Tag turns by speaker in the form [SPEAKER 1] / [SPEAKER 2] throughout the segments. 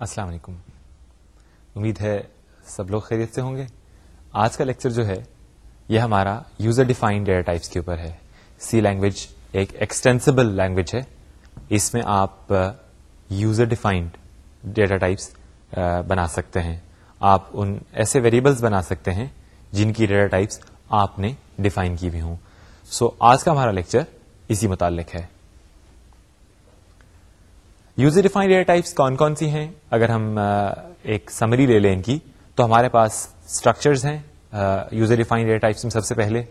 [SPEAKER 1] السلام علیکم۔ امید ہے سب لوگ خیریت سے ہوں گے۔ آج کا لیکچر جو ہے یہ ہمارا یوزر ڈیفائنڈ ڈیٹا ٹائپس کے اوپر ہے۔ سی لینگویج ایک ایکسٹینسبل لینگویج ہے۔ اس میں آپ یوزر ڈیفائنڈ ڈیٹا ٹائپس بنا سکتے ہیں۔ آپ ان ایسے ویریبلس بنا سکتے ہیں جن کی ڈیٹا ٹائپس آپ نے ڈیفائن کی بھی ہوں۔ سو so, آج کا ہمارا لیکچر اسی متعلق ہے۔ یوزر ڈیفائنڈ ڈیٹا ٹائپس کون کون سی ہیں؟ اگر ہم ایک سمری لے لیں ان کی تو ہمارے پاس اسٹرکچرز ہیں یوزر ڈیفائنڈ ڈیٹا ٹائپس میں سب سے پہلے۔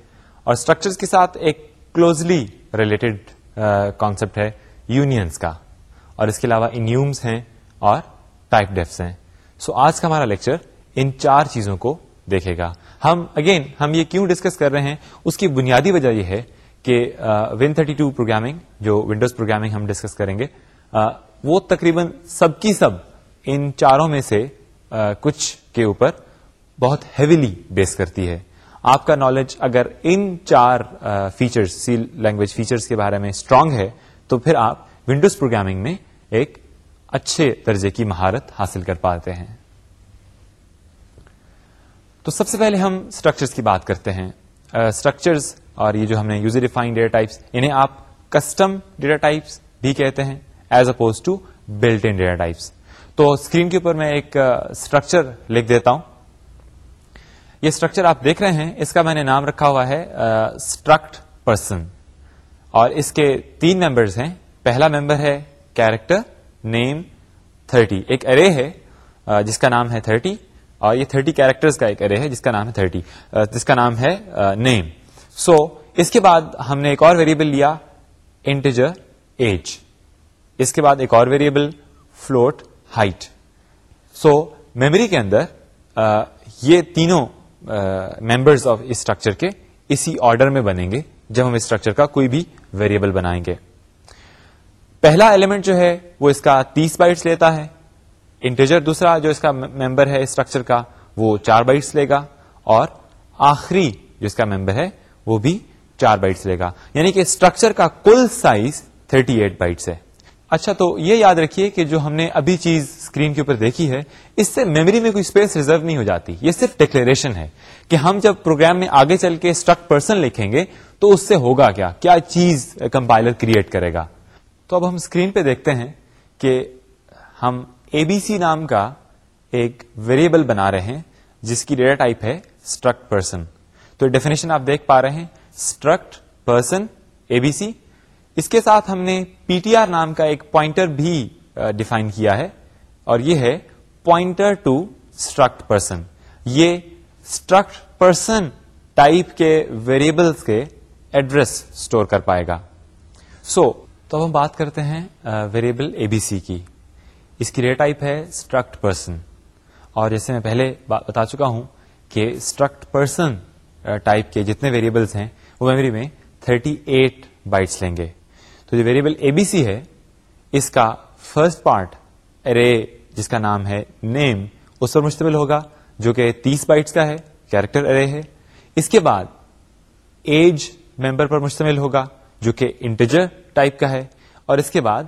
[SPEAKER 1] اور اسٹرکچرز کے ساتھ ایک کلوزلی ریلیٹڈ کانسیپٹ ہے یونینس کا۔ اور اس کے علاوہ انیومس ہیں اور ٹائپ ڈیفس ہیں۔ سو so, آج کا ہمارا لیکچر ان چار چیزوں کو دیکھے گا۔ ہم اگین ہم یہ کیوں ڈسکس کر رہے ہیں؟ اس کی بنیادی وجہ یہ ہے کہ ون تھرٹی ٹو پروگرامنگ جو ونڈوز پروگرامنگ ہم ڈسکس کریں گے وہ تقریباً سب کی سب ان چاروں میں سے کچھ کے اوپر بہت ہیویلی بیس کرتی ہے۔ آپ کا نالج اگر ان چار فیچرز سی لینگویج فیچرز کے بارے میں اسٹرانگ ہے، تو پھر آپ ونڈوز پروگرامنگ میں ایک اچھے درجے کی مہارت حاصل کر پاتے ہیں۔ تو سب سے پہلے ہم اسٹرکچرس کی بات کرتے ہیں۔ اسٹرکچرز اور یہ جو ہم نے یوزر ڈیفائن ڈیٹا ٹائپس انہیں آپ کسٹم ڈیٹا ٹائپس بھی کہتے ہیں۔ As opposed to built in data types تو اسکرین کے اوپر میں ایک اسٹرکچر لکھ دیتا ہوں۔ یہ اسٹرکچر آپ دیکھ رہے ہیں، اس کا میں نے نام رکھا ہوا ہے اسٹرکٹ پرسن اور اس کے تین ممبرز ہیں۔ پہلا ممبر ہے کیریکٹر نیم تھرٹی ایک ارے ہے جس کا نام ہے تھرٹی اور یہ تھرٹی کیریکٹرز کا ایک ارے ہے، جس کا نام ہے تھرٹی جس کا نام ہے نیم سو اس کے بعد ہم نے ایک اور ویریبل لیا انٹیجر ایج اس کے بعد ایک اور variable float height so memory کے اندر آ, یہ تینوں ممبرس آف اسٹرکچر کے اسی آرڈر میں بنیں گے جب ہم اسٹرکچر کا کوئی بھی ویریبل بنائیں گے۔ پہلا ایلیمنٹ جو ہے وہ اس کا تیس بائٹس لیتا ہے۔ انٹیجر دوسرا جو اس کا ممبر ہے اسٹرکچر کا وہ چار بائٹس لے گا۔ اور آخری جو اس کا ممبر ہے وہ بھی چار بائٹس لے گا۔ یعنی کہ اسٹرکچر کا کل سائز 38 ایٹ بائٹس ہے۔ اچھا تو یہ یاد رکھیے کہ جو ہم نے ابھی چیز اسکرین کے اوپر دیکھی ہے، اس سے میموری میں کوئی اسپیس ریزرو نہیں ہو جاتی۔ یہ صرف ڈکلیریشن ہے کہ ہم جب پروگرام میں آگے چل کے اسٹرک پرسن لکھیں گے، تو اس سے ہوگا کیا؟ کیا چیز کمپائلر کریٹ کرے گا؟ تو اب ہم اسکرین پہ دیکھتے ہیں کہ ہم اے بی سی نام کا ایک ویریبل بنا رہے ہیں، جس کی ڈیٹا ٹائپ ہے اسٹرکٹ پرسن تو ڈیفینیشن آپ دیکھ پا رہے ہیں struct person A B C اس کے ساتھ ہم نے پی ٹی آر نام کا ایک پوائنٹر بھی ڈیفائن کیا ہے اور یہ ہے پوائنٹر ٹو اسٹرکٹ پرسن یہ اسٹرکٹ پرسن ٹائپ کے ویریبلس کے ایڈریس اسٹور کر پائے گا. سو so, تو ہم بات کرتے ہیں ویریبل اے بی سی کی. اس کی ریٹ ٹائپ ہے اسٹرکٹ پرسن اور جیسے میں پہلے بتا چکا ہوں کہ اسٹرکٹ پرسن ٹائپ کے جتنے ویریبلس ہیں وہ میموری میں 38 ایٹ بائٹس لیں گے. تو جو ویریبل اے بی سی ہے، اس کا فرسٹ پارٹ ارے جس کا نام ہے نیم اس پر مشتمل ہوگا، جو کہ تیس بائٹس کا ہے کیریکٹر ارے ہے۔ اس کے بعد ایج ممبر پر مشتمل ہوگا، جو کہ انٹیجر ٹائپ کا ہے۔ اور اس کے بعد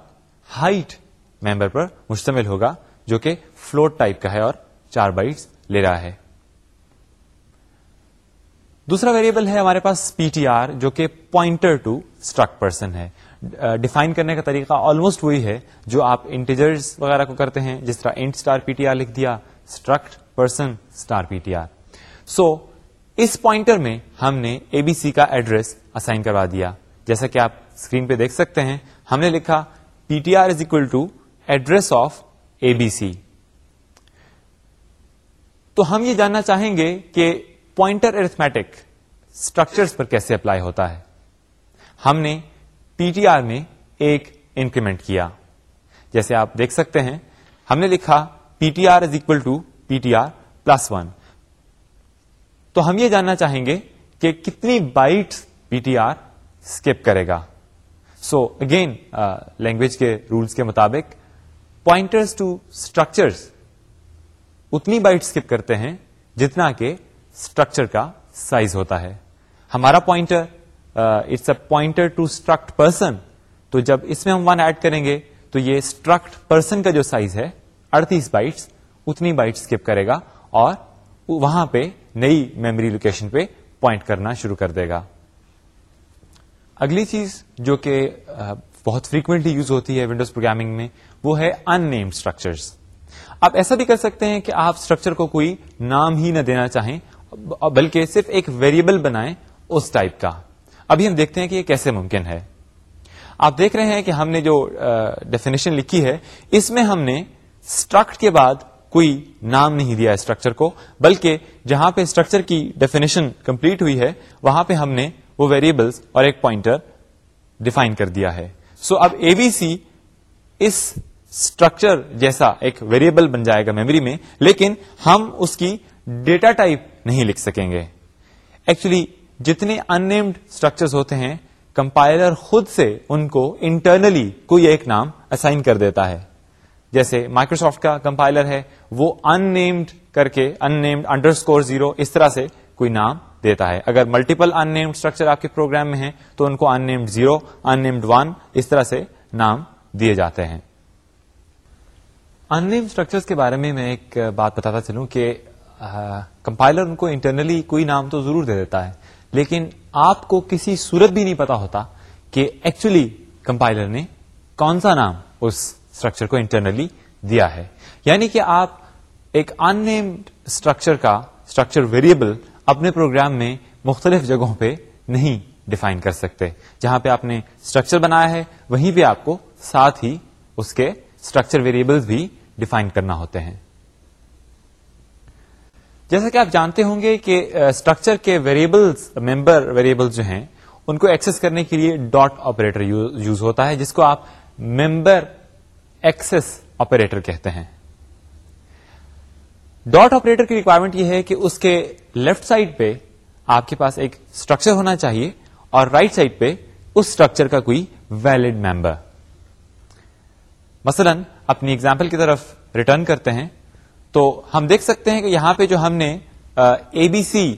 [SPEAKER 1] ہائٹ ممبر پر مشتمل ہوگا، جو کہ فلوٹ ٹائپ کا ہے اور چار بائٹس لے رہا ہے۔ دوسرا ویریبل ہے ہمارے پاس پی ٹی آر جو کہ پوائنٹر ٹو اسٹرک پرسن ہے۔ ڈیفائن کرنے کا طریقہ آلموسٹ وہی ہے جو آپ انٹیجرز وغیرہ کو کرتے ہیں، جس طرح int star P T R لکھ دیا struct person star P T R so اس پوائنٹر میں ہم نے اے بی سی کا ایڈریس اسائن کروا دیا۔ جیسا کہ آپ اسکرین پہ دیکھ سکتے ہیں، ہم نے لکھا P T R is equal to address of A B C تو ہم یہ جاننا چاہیں گے کہ پوائنٹر ارتھمیٹک اسٹرکچر پر کیسے اپلائی ہوتا ہے۔ ہم نے پی ٹی آر میں ایک انکریمنٹ کیا۔ جیسے آپ دیکھ سکتے ہیں، ہم نے لکھا P T R is equal to P T R plus one تو ہم یہ جاننا چاہیں گے کہ کتنی byte P T R skip کرے گا۔ سو اگین لینگویج کے رولس کے مطابق پوائنٹرس ٹو اسٹرکچرس اتنی بائٹ اسکپ کرتے ہیں جتنا کہ اسٹرکچر کا سائز ہوتا ہے۔ ہمارا pointer it's a pointer to struct person تو جب اس میں ہم ون ایڈ کریں گے، تو یہ اسٹرکٹ پرسن کا جو سائز ہے، اڑتیس بائٹس اتنی بائٹ اسکپ کرے گا اور وہاں پہ نئی میموری لوکیشن پہ پوائنٹ کرنا شروع کر دے گا۔ اگلی چیز جو کہ uh, بہت فریکوینٹلی یوز ہوتی ہے ونڈوز پروگرامنگ میں، وہ ہے ان نیم اسٹرکچرس آپ ایسا بھی کر سکتے ہیں کہ آپ اسٹرکچر کو کوئی نام ہی نہ دینا چاہیں، بلکہ صرف ایک ویریبل بنائیں اس ٹائپ کا۔ ابھی ہم دیکھتے ہیں کہ یہ کیسے ممکن ہے۔ آپ دیکھ رہے ہیں کہ ہم نے جو ڈیفینیشن لکھی ہے، اس میں ہم نے اسٹرکٹ کے بعد کوئی نام نہیں دیا اسٹرکچر کو، بلکہ جہاں پہ اسٹرکچر کی ڈیفینیشن کمپلیٹ ہوئی ہے، وہاں پہ ہم نے وہ ویریبلس اور ایک پوائنٹر ڈیفائن کر دیا ہے۔ سو so اب اے بی سی اس اسٹرکچر جیسا ایک ویریبل بن جائے گا میموری میں، لیکن ہم اس کی ڈیٹا ٹائپ نہیں لکھ سکیں گے۔ ایکچولی جتنے انیمڈ اسٹرکچر ہوتے ہیں کمپائلر خود سے ان کو انٹرنلی کوئی ایک نام اسائن کر دیتا ہے۔ جیسے مائکروسافٹ کا کمپائلر ہے، وہ ان نیمڈ کر کے unnamed underscore zero اس طرح سے کوئی نام دیتا ہے۔ اگر ملٹیپل ان نیمڈ اسٹرکچر آپ کے پروگرام میں ہیں، تو ان کو unnamed zero unnamed one اس طرح سے نام دیے جاتے ہیں۔ ان نیم اسٹرکچر کے بارے میں میں ایک بات بتاتا چلوں کہ کمپائلر ان کو انٹرنلی کوئی نام تو ضرور دے دیتا ہے۔ لیکن آپ کو کسی صورت بھی نہیں پتا ہوتا کہ ایکچولی کمپائلر نے کون سا نام اس اسٹرکچر کو انٹرنلی دیا ہے۔ یعنی کہ آپ ایک ان نیمڈ اسٹرکچر کا اسٹرکچر ویریبل اپنے پروگرام میں مختلف جگہوں پہ نہیں ڈیفائن کر سکتے۔ جہاں پہ آپ نے اسٹرکچر بنایا ہے، وہیں پہ آپ کو ساتھ ہی اس کے اسٹرکچر ویریبل بھی ڈیفائن کرنا ہوتے ہیں۔ جیسا کہ آپ جانتے ہوں گے کہ اسٹرکچر کے ویریبلس ممبر ویریبل جو ہیں، ان کو ایکسس کرنے کے لیے ڈاٹ آپریٹر یوز ہوتا ہے، جس کو آپ ممبر ایکسس آپریٹر کہتے ہیں۔ ڈاٹ آپریٹر کی ریکوائرمنٹ یہ ہے کہ اس کے لیفٹ سائڈ پہ آپ کے پاس ایک اسٹرکچر ہونا چاہیے اور رائٹ right سائڈ پہ اس اسٹرکچر کا کوئی ویلڈ ممبر مثلا، اپنی اگزامپل کی طرف ریٹرن کرتے ہیں۔ تو ہم دیکھ سکتے ہیں کہ یہاں پہ جو ہم نے اے بی سی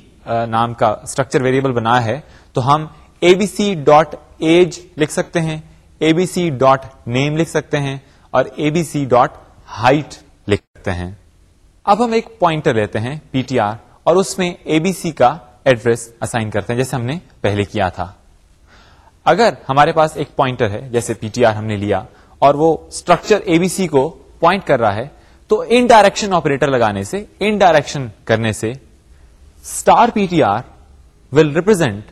[SPEAKER 1] نام کا اسٹرکچر ویریبل بنایا ہے، تو ہم A B C dot age لکھ سکتے ہیں A B C dot name لکھ سکتے ہیں، اور A B C dot height لکھ سکتے ہیں۔ اب ہم ایک پوائنٹر لیتے ہیں پی ٹی آر اور اس میں اے بی سی کا ایڈریس اسائن کرتے ہیں، جیسے ہم نے پہلے کیا تھا۔ اگر ہمارے پاس ایک پوائنٹر ہے، جیسے پی ٹی آر ہم نے لیا، اور وہ اسٹرکچر اے بی سی کو پوائنٹ کر رہا ہے تو ان ڈائریکشن آپریٹر لگانے سے ان ڈائریکشن کرنے سے star P T R will represent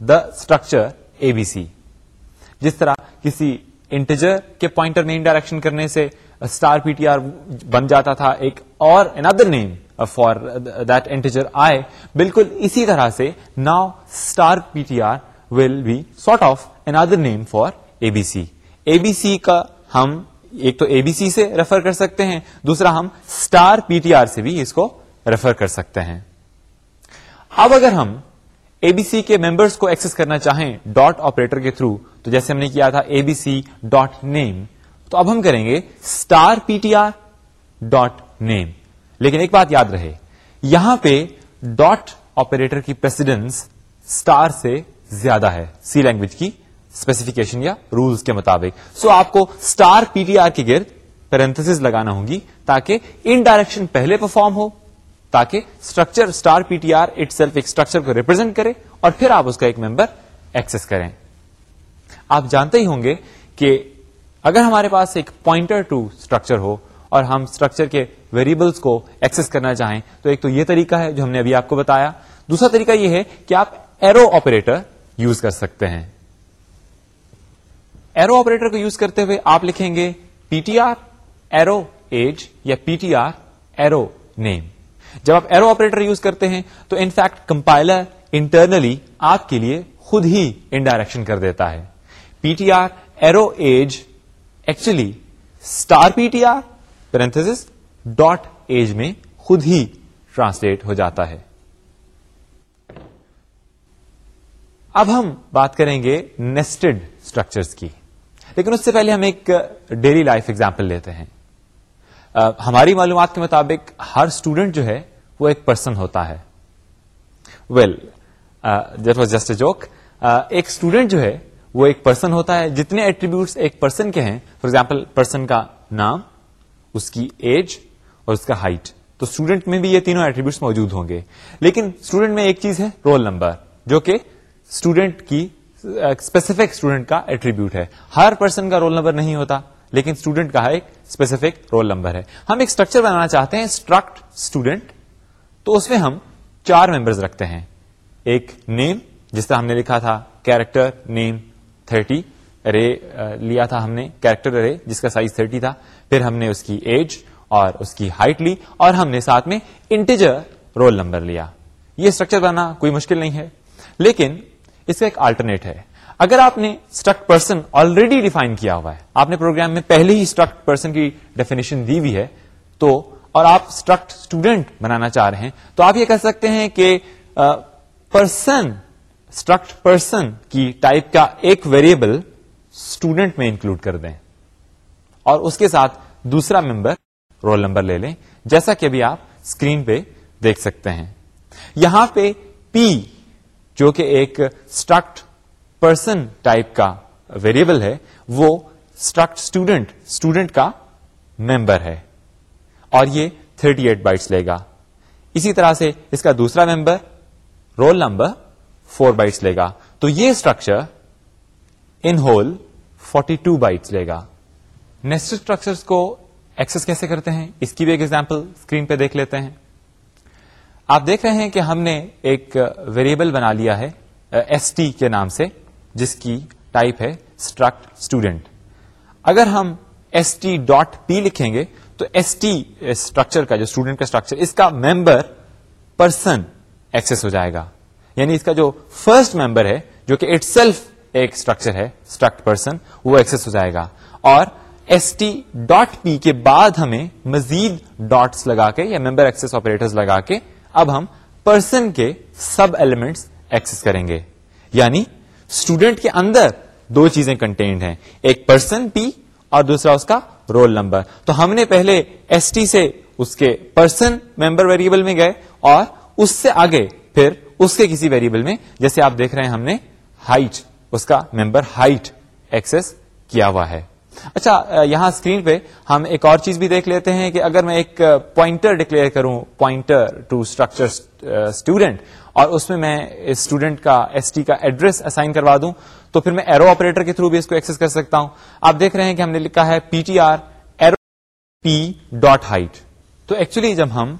[SPEAKER 1] the structure A B C جس طرح کسی انٹیجر کے پوائنٹر میں ان ڈائریکشن کرنے سے اسٹار پی ٹی آر بن جاتا تھا ایک اور another name for that integer آئے بالکل اسی طرح سے now star P T R will be sort of another name for A B C A B C کا ہم ایک تو اے بی سی سے ریفر کر سکتے ہیں، دوسرا ہم اسٹار پی ٹی آر سے بھی اس کو ریفر کر سکتے ہیں۔ اب اگر ہم اے بی سی کے ممبرس کو ایکسس کرنا چاہیں ڈاٹ آپریٹر کے تھرو تو جیسے ہم نے کیا تھا اے بی سی ڈاٹ نیم تو اب ہم کریں گے star P T R dot name لیکن ایک بات یاد رہے، یہاں پہ ڈاٹ آپریٹر کی پریسیڈنس اسٹار سے زیادہ ہے سی لینگویج کی۔ اسپیسیفکیشن یا رولس کے مطابق. سو so آپ کو اسٹار پی ٹی آر کے گرد پیرنتھس لگانا ہوگی تاکہ ان ڈائریکشن پہلے پرفارم ہو، تاکہ structure star P T R itself ایک اسٹرکچر کو ریپرزینٹ کرے اور پھر آپ اس کا ایک ممبر ایکسس کریں۔ آپ جانتے ہی ہوں گے کہ اگر ہمارے پاس ایک پوائنٹر ٹو اسٹرکچر ہو اور ہم اسٹرکچر کے ویریبلس کو ایکسس کرنا چاہیں، تو ایک تو یہ طریقہ ہے جو ہم نے ابھی آپ کو بتایا۔ دوسرا طریقہ یہ ہے کہ آپ ایرو آپریٹر یوز کر سکتے ہیں۔ ایرو آپریٹر کو یوز کرتے ہوئے آپ لکھیں گے P T R arrow age یا P T R arrow name جب آپ ایرو آپریٹر یوز کرتے ہیں تو انفیکٹ کمپائلر انٹرنلی آپ کے لیے خود ہی انڈائریکشن کر دیتا ہے. P T R arrow age actually star P T R parenthesis dot age میں خود ہی ٹرانسلیٹ ہو جاتا ہے. اب ہم بات کریں گے نیسٹڈ اسٹرکچرس کی. لیکن اس سے پہلے ہم ایک ڈیلی لائف ایگزامپل لیتے ہیں۔ ہماری معلومات کے مطابق ہر اسٹوڈنٹ جو ہے وہ ایک پرسن ہوتا ہے۔ Well that was just a joke ایک اسٹوڈنٹ جو ہے وہ ایک پرسن ہوتا ہے۔ جتنے ایٹریبیوٹس ایک پرسن کے ہیں فار ایگزامپل پرسن کا نام، اس کی ایج اور اس کا ہائٹ تو اسٹوڈنٹ میں بھی یہ تینوں ایٹریبیوٹس موجود ہوں گے۔ لیکن اسٹوڈنٹ میں ایک چیز ہے رول نمبر جو کہ اسٹوڈنٹ کی اسپیسیفک اسٹوڈنٹ کا ایٹریبیوٹ ہے۔ ہر پرسن کا رول نمبر نہیں ہوتا، لیکن اسٹوڈنٹ کا ایک اسپیسیفک رول نمبر ہے۔ ہم ایک اسٹرکچر بنانا چاہتے ہیں اسٹرکٹ اسٹوڈنٹ تو اس میں ہم چار ممبرز رکھتے ہیں۔ ایک نیم جس طرح ہم نے لکھا تھا کیریکٹر نیم تھرٹی ارے لیا تھا ہم نے کیریکٹر ارے جس کا سائز تھرٹی تھا۔ پھر ہم نے اس کی ایج اور اس کی ہائٹ لی اور ہم نے ساتھ میں انٹیجر رول نمبر لیا۔ یہ اسٹرکچر بنانا کوئی مشکل نہیں ہے۔ لیکن اس کا ایک آلٹرنیٹ ہے۔ اگر آپ نے اسٹرکٹ پرسن آلریڈی ڈیفائن کیا ہوا ہے، آپ نے پروگرام میں پہلے ہی اسٹرکٹ پرسن کی ڈیفینیشن دی ہوئی ہے، تو اور آپ اسٹرکٹ اسٹوڈنٹ بنانا چاہ رہے ہیں، تو آپ یہ کہہ سکتے ہیں کہ پرسن اسٹرکٹ پرسن کی ٹائپ کا ایک ویریبل اسٹوڈنٹ میں انکلوڈ کر دیں۔ اور اس کے ساتھ دوسرا ممبر رول نمبر لے لیں، جیسا کہ ابھی آپ اسکرین پہ دیکھ سکتے ہیں۔ یہاں پہ پی جو کہ ایک اسٹرکٹ پرسن ٹائپ کا ویریبل ہے، وہ اسٹرکٹ اسٹوڈنٹ اسٹوڈنٹ کا ممبر ہے۔ اور یہ 38 ایٹ بائٹس لے گا۔ اسی طرح سے اس کا دوسرا ممبر رول نمبر 4 بائٹس لے گا۔ تو یہ structure in whole 42 two bytes لے گا۔ نیکسٹ اسٹرکچر کو ایکسس کیسے کرتے ہیں؟ اس کی بھی ایک ایگزامپل اسکرین پہ دیکھ لیتے ہیں۔ آپ دیکھ رہے ہیں کہ ہم نے ایک ویریبل بنا لیا ہے ایس ٹی کے نام سے، جس کی ٹائپ ہے اسٹرکٹ اسٹوڈنٹ اگر ہم ایس ٹی ڈاٹ پی لکھیں گے، تو ایس ٹی اسٹرکچر کا، جو اسٹوڈنٹ کا اسٹرکچر اس کا ممبر پرسن ایکسس ہو جائے گا۔ یعنی اس کا جو فرسٹ ممبر ہے، جو کہ اٹ سیلف ایک اسٹرکچر ہے اسٹرکٹ پرسن وہ ایکسس ہو جائے گا۔ اور ایس ٹی ڈاٹ پی کے بعد ہمیں مزید ڈاٹس لگا کے یا ممبر ایکسس آپریٹر لگا کے اب ہم پرسن کے سب ایلیمنٹس ایکسس کریں گے۔ یعنی اسٹوڈنٹ کے اندر دو چیزیں کنٹینٹ ہیں۔ ایک پرسن پی اور دوسرا اس کا رول نمبر تو ہم نے پہلے ایس ٹی سے اس کے پرسن ممبر ویریبل میں گئے اور اس سے آگے پھر اس کے کسی ویریبل میں، جیسے آپ دیکھ رہے ہیں ہم نے ہائٹ اس کا ممبر ہائٹ ایکسس کیا ہوا ہے۔ اچھا یہاں اسکرین پہ ہم ایک اور چیز بھی دیکھ لیتے ہیں کہ اگر میں ایک پوائنٹر ڈکلیئر کروں، پوائنٹر ٹو اسٹرکچر اسٹوڈنٹ، اور اس میں میں اسٹوڈنٹ کا ایس ٹی کا ایڈریس اسائن کروا دوں، تو پھر میں ایرو آپریٹر کے تھرو بھی اس کو ایکسس کر سکتا ہوں۔ آپ دیکھ رہے ہیں کہ ہم نے لکھا ہے P T R arrow P dot height تو ایکچولی جب ہم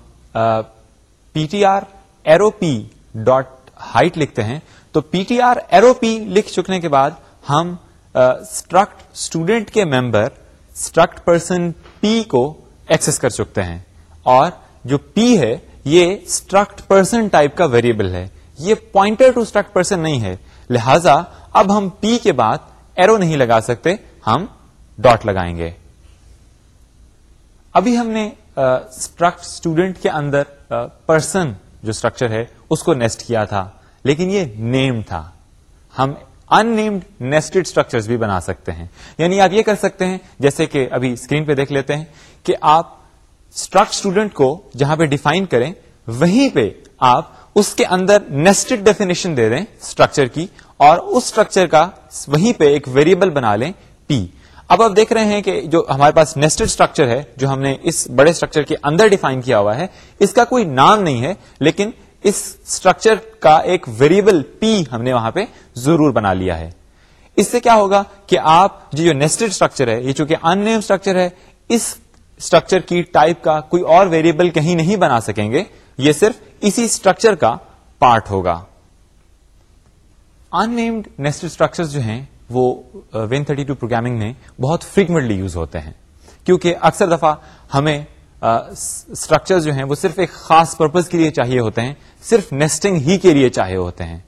[SPEAKER 1] P T R arrow P dot height لکھتے ہیں، تو P T R arrow P لکھ چکنے کے بعد ہم اسٹرکٹ اسٹوڈنٹ کے ممبر اسٹرکٹ پرسن پی کو ایکسس کر چکتے ہیں۔ اور جو پی ہے، یہ اسٹرکٹ پرسن ٹائپ کا ویریبل ہے۔ یہ پوائنٹر ٹو اسٹرکٹ پرسن نہیں ہے۔ لہذا اب ہم پی کے بعد ایرو نہیں لگا سکتے، ہم ڈاٹ لگائیں گے۔ ابھی ہم نے اسٹرکٹ اسٹوڈنٹ کے اندر پرسن جو اسٹرکچر ہے، اس کو نیسٹ کیا تھا۔ لیکن یہ نیم تھا۔ ہم ان نیمڈ نیسٹڈ اسٹرکچر بھی بنا سکتے ہیں۔ یعنی آپ یہ کر سکتے ہیں، جیسے کہ ابھی اسکرین پہ دیکھ لیتے ہیں کہ آپ اسٹرکٹ اسٹوڈنٹ کو جہاں پہ ڈیفائن کریں، وہیں پہ آپ اس کے اندر نیسٹڈ ڈیفینیشن دے دیں اسٹرکچر کی، اور اس اسٹرکچر کا وہیں پہ ایک ویریبل بنا لیں پی اب آپ دیکھ رہے ہیں کہ جو ہمارے پاس نیسٹڈ اسٹرکچر ہے، جو ہم نے اس بڑے اسٹرکچر کے اندر ڈیفائن کیا ہوا ہے، اس کا کوئی نام نہیں ہے، لیکن اس اسٹرکچر کا ایک ویریبل پی ہم نے وہاں پہ ضرور بنا لیا ہے۔ اس سے کیا ہوگا کہ آپ جو نیسٹڈ اسٹرکچر ہے، یہ چونکہ ان نیم اسٹرکچر ہے، اس اسٹرکچر کی ٹائپ کا کوئی اور ویریبل کہیں نہیں بنا سکیں گے، یہ صرف اسی اسٹرکچر کا پارٹ ہوگا۔ ان نیمڈ نیسٹڈ اسٹرکچر جو ہیں، وہ وین تھرٹی ٹو پروگرامنگ میں بہت فریکوینٹلی یوز ہوتے ہیں۔ کیونکہ اکثر دفعہ ہمیں اسٹرکچر جو ہیں وہ صرف ایک خاص پرپز کے لیے چاہیے ہوتے ہیں، صرف نیسٹنگ ہی کے لیے چاہے ہوتے ہیں۔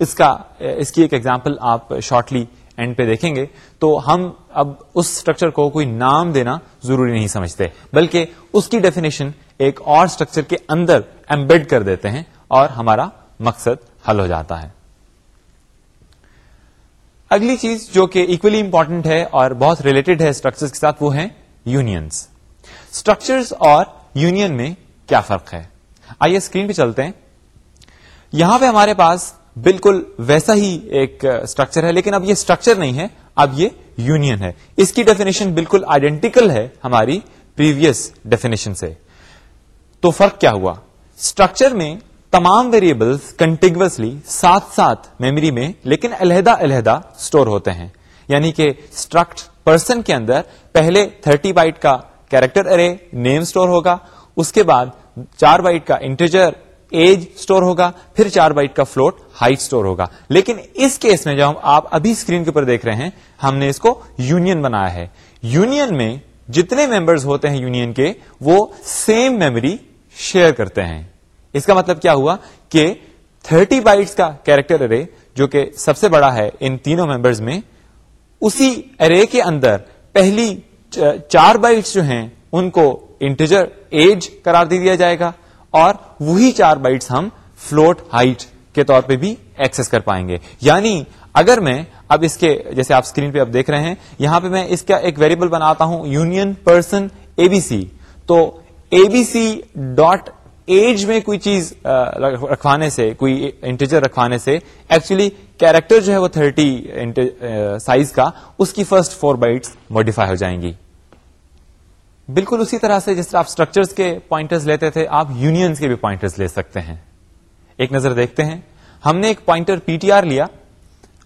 [SPEAKER 1] اس کا، اس کی ایک ایگزامپل آپ شارٹلی اینڈ پہ دیکھیں گے۔ تو ہم اب اس اسٹرکچر کو کوئی نام دینا ضروری نہیں سمجھتے، بلکہ اس کی ڈیفینیشن ایک اور اسٹرکچر کے اندر ایمبیڈ کر دیتے ہیں اور ہمارا مقصد حل ہو جاتا ہے۔ اگلی چیز جو کہ اکولی امپورٹنٹ ہے اور بہت ریلیٹڈ ہے اسٹرکچر کے ساتھ وہ ہیں یونینس اسٹرکچرز اور یونین میں کیا فرق ہے؟ آئیے اسکرین پہ چلتے ہیں۔ یہاں پہ ہمارے پاس بالکل ویسا ہی ایک اسٹرکچر ہے، لیکن اب یہ اسٹرکچر نہیں ہے، اب یہ یونین ہے۔ اس کی ڈیفینیشن بالکل آئیڈینٹیکل ہے ہماری پریویس ڈیفینیشن سے۔ تو فرق کیا ہوا؟ اسٹرکچر میں تمام ویریبلس کنٹینگوسلی ساتھ ساتھ میموری میں، لیکن علیحدہ علیحدہ اسٹور ہوتے ہیں۔ یعنی کہ اسٹرکٹ پرسن کے اندر پہلے 30 بائٹ کا کیریکٹر ارے نیم اسٹور ہوگا، اس کے بعد چار بائٹ کا انٹیجر ایج اسٹور ہوگا، پھر چار بائٹ کا فلوٹ ہائٹ اسٹور ہوگا۔ لیکن اس کیس میں جب آپ ابھی اسکرین کے اوپر دیکھ رہے ہیں، ہم نے اس کو یونین بنایا ہے۔ یونین میں جتنے ممبرز ہوتے ہیں یونین کے، وہ سیم میموری شیئر کرتے ہیں۔ اس کا مطلب کیا ہوا کہ 30 بائٹس کا کیریکٹر ارے، جو کہ سب سے بڑا ہے ان تینوں ممبرز میں، اسی ارے کے اندر پہلی چار بائٹس جو ہیں، ان کو انٹیجر ایج قرار دے دیا جائے گا اور وہی چار بائٹس ہم فلوٹ ہائٹ کے طور پہ بھی ایکسس کر پائیں گے۔ یعنی اگر میں اب اس کے، جیسے آپ اسکرین پہ اب دیکھ رہے ہیں، یہاں پہ میں اس کا ایک ویریبل بناتا ہوں union person A B C تو A B C dot age میں کوئی چیز رکھوانے سے، کوئی انٹیجر رکھوانے سے، ایکچولی کیریکٹر جو ہے وہ تھرٹی سائز کا، اس کی فرسٹ فور بائٹس موڈیفائی ہو جائیں گی۔ بالکل اسی طرح سے جس طرح آپ اسٹرکچرس کے پوائنٹرز لیتے تھے، آپ یونینس کے بھی پوائنٹرز لے سکتے ہیں۔ ایک نظر دیکھتے ہیں۔ ہم نے ایک پوائنٹر پی ٹی آر لیا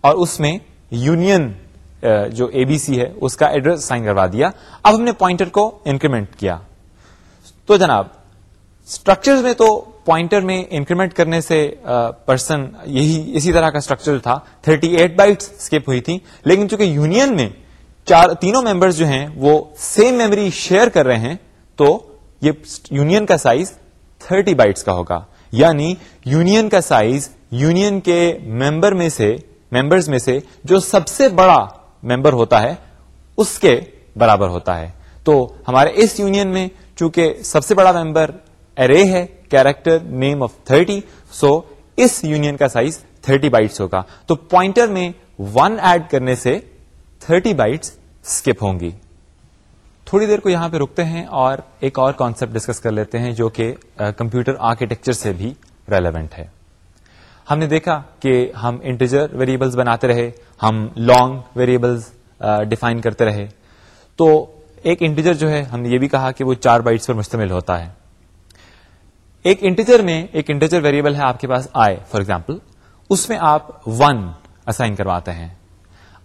[SPEAKER 1] اور اس میں یونین جو اے بی سی ہے، اس کا ایڈریس سائن کروا دیا۔ اب ہم نے پوائنٹر کو انکریمنٹ کیا۔ تو جناب اسٹرکچر میں تو پوائنٹر میں انکریمنٹ کرنے سے پرسن یہی، اسی طرح کا اسٹرکچر تھا۔ 38 ایٹ بائٹس اسکپ ہوئی تھی لیکن چونکہ یونین میں چار، تینوں ممبرز جو ہیں، وہ سیم میموری شیئر کر رہے ہیں، تو یہ یونین کا سائز 30 بائٹس کا ہوگا۔ یعنی یونین کا سائز یونین کے ممبر میں سے ممبرز میں سے جو سب سے بڑا ممبر ہوتا ہے، اس کے برابر ہوتا ہے۔ تو ہمارے اس یونین میں چونکہ سب سے بڑا ممبر ارے ہے کیریکٹر نیم آف 30 سو اس یونین کا سائز 30 بائٹس ہوگا. تو پوائنٹر میں ون ایڈ کرنے سے 30 بائٹس اسکپ ہوں گی. تھوڑی دیر کو یہاں پہ رکتے ہیں اور ایک اور کانسپٹ ڈسکس کر لیتے ہیں جو کہ کمپیوٹر آرکیٹیکچر سے بھی ریلیونٹ ہے. ہم نے دیکھا کہ ہم انٹیجر ویریبلس بناتے رہے، ہم لانگ ویریبلس ڈیفائن کرتے رہے. تو ایک انٹیجر جو ہے، ہم نے یہ بھی کہا کہ وہ چار بائٹس پر مشتمل ہوتا ہے. ایک انٹیجر میں ایک انٹیجر ویریبل ہے آپ کے پاس آئے فار ایگزامپل اس میں آپ ون اسائن کرواتے ہیں.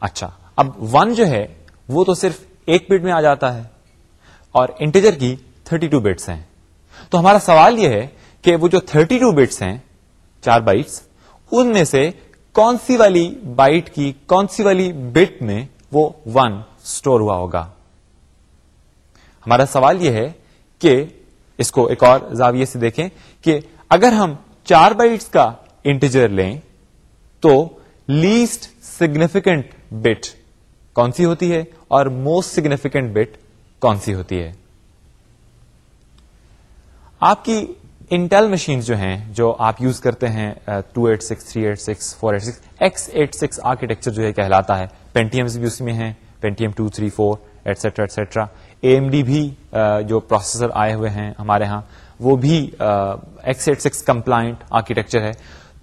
[SPEAKER 1] اچھا. اب ون جو ہے، وہ تو صرف ایک بٹ میں آ جاتا ہے اور انٹیجر کی 32 ٹو بٹس ہیں. تو ہمارا سوال یہ ہے کہ وہ جو 32 ٹو بٹس ہیں، چار بائٹس ان میں سے کون سی والی بائٹ کی، کون سی والی بٹ میں وہ ون اسٹور ہوا ہوگا؟ ہمارا سوال یہ ہے کہ اس کو ایک اور زاویے سے دیکھیں کہ اگر ہم چار بائٹس کا انٹیجر لیں تو لیسٹ سگنیفیکینٹ بٹ کون سی ہوتی ہے اور موسٹ سگنیفیکینٹ بٹ کون سی ہوتی ہے؟ آپ کی انٹیل مشین جو ہیں، جو آپ یوز کرتے ہیں two eight six three eight six four eight six X eight six architecture جو ہے کہلاتا ہے۔ پینٹیم بھی اس میں ہیں Pentium two three four etcetera etcetera A M D بھی جو پروسیسر آئے ہوئے ہیں ہمارے ہاں وہ بھی X eight six compliant architecture ہے۔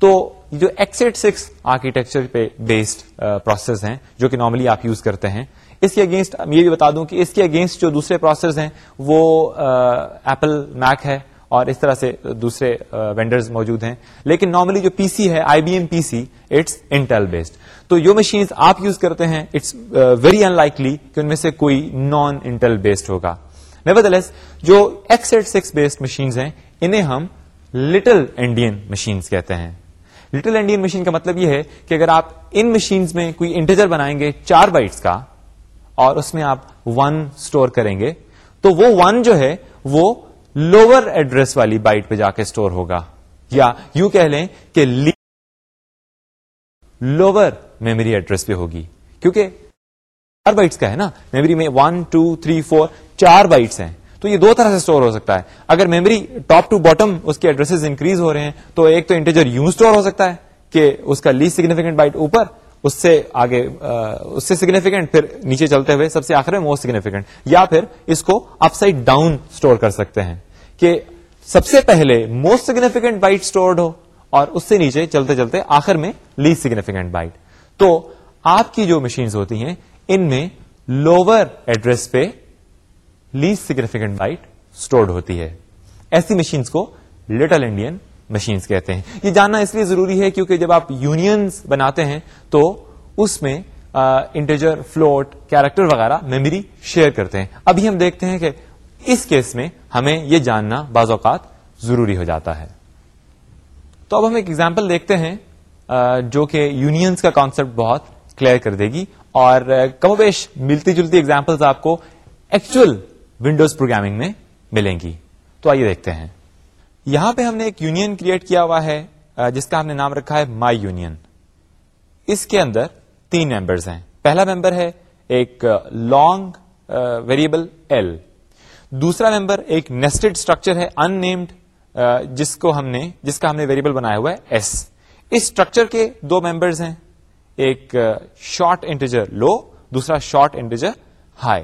[SPEAKER 1] تو جو ایکس ایٹ سکس آرکیٹیکچر پہ بیسڈ پروسیس ہیں، جو کہ نارملی آپ یوز کرتے ہیں، اس کے اگینسٹ یہ بھی بتا دوں کہ اس کے اگینسٹ جو دوسرے پروسیس ہیں، وہ ایپل میک ہے۔ اور اس طرح سے دوسرے وینڈرز موجود ہیں۔ لیکن نارملی جو پی سی ہے I B M P C it's Intel based تو جو مشینز آپ یوز کرتے ہیں اٹس ویری ان لائکلی کہ ان میں سے کوئی نان انٹل بیسڈ ہوگا جو X eight six based machines ہیں، انہیں ہم لٹل انڈین مشینز کہتے ہیں۔ لٹل انڈین مشین کا مطلب یہ ہے کہ اگر آپ ان مشینز میں کوئی انٹیجر بنائیں گے چار بائٹس کا، اور اس میں آپ ون اسٹور کریں گے، تو وہ ون جو ہے، وہ لوور ایڈریس والی بائٹ پہ جا کے اسٹور ہوگا۔ یا یوں کہہ لیں کہ لوور میموری ایڈریس پہ ہوگی۔ کیونکہ چار بائٹس کا ہے نا۔ میموری میں ون ٹو تھری فور چار بائٹس ہیں۔ تو یہ دو طرح سے اسٹور ہو سکتا ہے۔ اگر میموری ٹاپ ٹو باٹم اس کے ایڈریس انکریز ہو رہے ہیں، تو ایک تو انٹیجر یوں اسٹور ہو سکتا ہے کہ اس کا لیسٹ سگنیفیکینٹ بائٹ اوپر اس سے آگے اس سے سگنیفیکینٹ پھر نیچے چلتے ہوئے سب سے آخر میں موسٹ سگنیفیکینٹ یا پھر اس کو اپ سائڈ ڈاؤن اسٹور کر سکتے ہیں کہ سب سے پہلے موسٹ سگنیفیکینٹ بائٹ اسٹورڈ ہو اور اس سے نیچے چلتے چلتے آخر میں لیسٹ سگنیفیکینٹ بائٹ تو آپ کی جو مشینز ہوتی ہیں، ان میں لوور ایڈریس پہ لیسٹ سگنیفیکینٹ بائٹ اسٹورڈ ہوتی ہے۔ ایسی مشینس کو لٹل انڈین مشینس کہتے ہیں۔ یہ جاننا اس لیے ضروری ہے کیونکہ جب آپ یونینس بناتے ہیں تو اس میں انٹیجر فلوٹ کیریکٹر وغیرہ میموری شیئر کرتے ہیں۔ ابھی ہم دیکھتے ہیں کہ اس کیس میں ہمیں یہ جاننا بعض اوقات ضروری ہو جاتا ہے۔ تو اب ہم ایک ایگزامپل دیکھتے ہیں جو کہ یونینس کا کانسپٹ بہت کلیئر کر دے گی۔ اور کم و بیش ملتی جلتی ایگزامپل آپ کو ایکچوئل ونڈوز پروگرامنگ میں ملیں گی۔ تو آئیے دیکھتے ہیں۔ یہاں پہ ہم نے ایک یونین کریٹ کیا ہوا ہے جس کا ہم نے نام رکھا ہے مائی یونین۔ اس کے اندر تین ممبرز ہیں۔ پہلا ممبر ہے ایک لانگ ویریبل ایل۔ دوسرا ممبر ایک نیسٹڈ اسٹرکچر ہے ان نیمڈ جس کو ہم نے، جس کا ہم نے ویریبل بنایا ہوا ہے ایس اس اسٹرکچر کے دو ممبرز ہیں۔ ایک شارٹ انٹیجر لو دوسرا شارٹ انٹیجر ہائی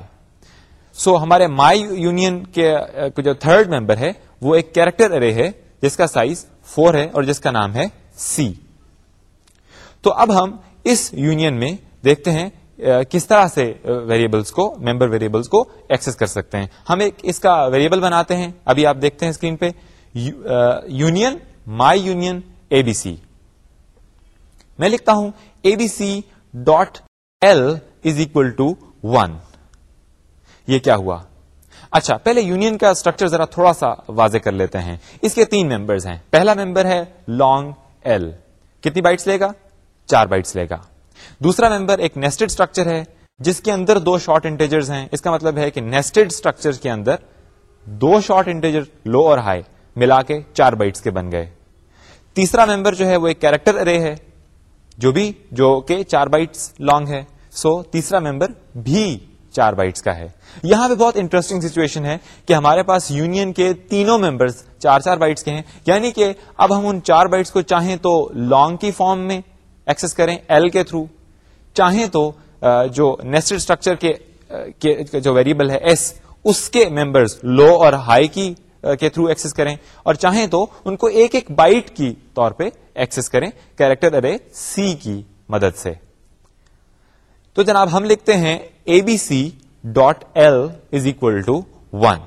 [SPEAKER 1] سو ہمارے مائی یونین کے جو تھرڈ ممبر ہے وہ ایک کیریکٹر ارے ہے جس کا سائز فور ہے اور جس کا نام ہے سی۔ تو اب ہم اس یونین میں دیکھتے ہیں کس طرح سے ویریبلس کو ممبر ویریبلس کو ایکسس کر سکتے ہیں۔ ہم ایک اس کا ویریبل بناتے ہیں۔ ابھی آپ دیکھتے ہیں اسکرین پہ۔ Union my union A B C میں لکھتا ہوں A B C dot L is equal to one یہ کیا ہوا؟ اچھا پہلے یونین کا اسٹرکچر ذرا تھوڑا سا واضح کر لیتے ہیں۔ اس کے تین ممبرز ہیں۔ پہلا ممبر ہے لانگ ایل۔ کتنی بائٹس لے گا؟ چار بائٹس لے گا۔ دوسرا ممبر ایک نیسٹڈ اسٹرکچر ہے، جس کے اندر دو شارٹ انٹیجرز ہیں۔ اس کا مطلب ہے کہ نیسٹڈ اسٹرکچر کے اندر دو شارٹ انٹیجر لو اور ہائی ملا کے چار بائٹس کے بن گئے۔ تیسرا ممبر جو ہے وہ ایک کیریکٹر ارے ہے، جو بھی، جو کہ چار بائٹس لانگ ہے۔ سو تیسرا ممبر بھی چار بائٹس کا ہے۔ یہاں پہ بہت انٹرسٹنگ سچویشن ہے کہ ہمارے پاس یونین کے تینوں ممبرس چار چار بائٹس کے ہیں۔ یعنی کہ اب ہم ان چار بائٹس کو چاہیں تو لانگ کی فارم میں ایکسس کریں ایل کے تھرو چاہیں تو جو نیسٹڈ اسٹرکچر کے جو ویریبل ہے ایس اس کے ممبرس لو اور ہائی کی کے تھرو ایکسس کریں۔ اور چاہیں تو ان کو ایک ایک بائٹ کی طور پہ ایکسس کریں کیریکٹر ارے سی کی مدد سے۔ تو جناب ہم لکھتے ہیں A B C dot L is equal to one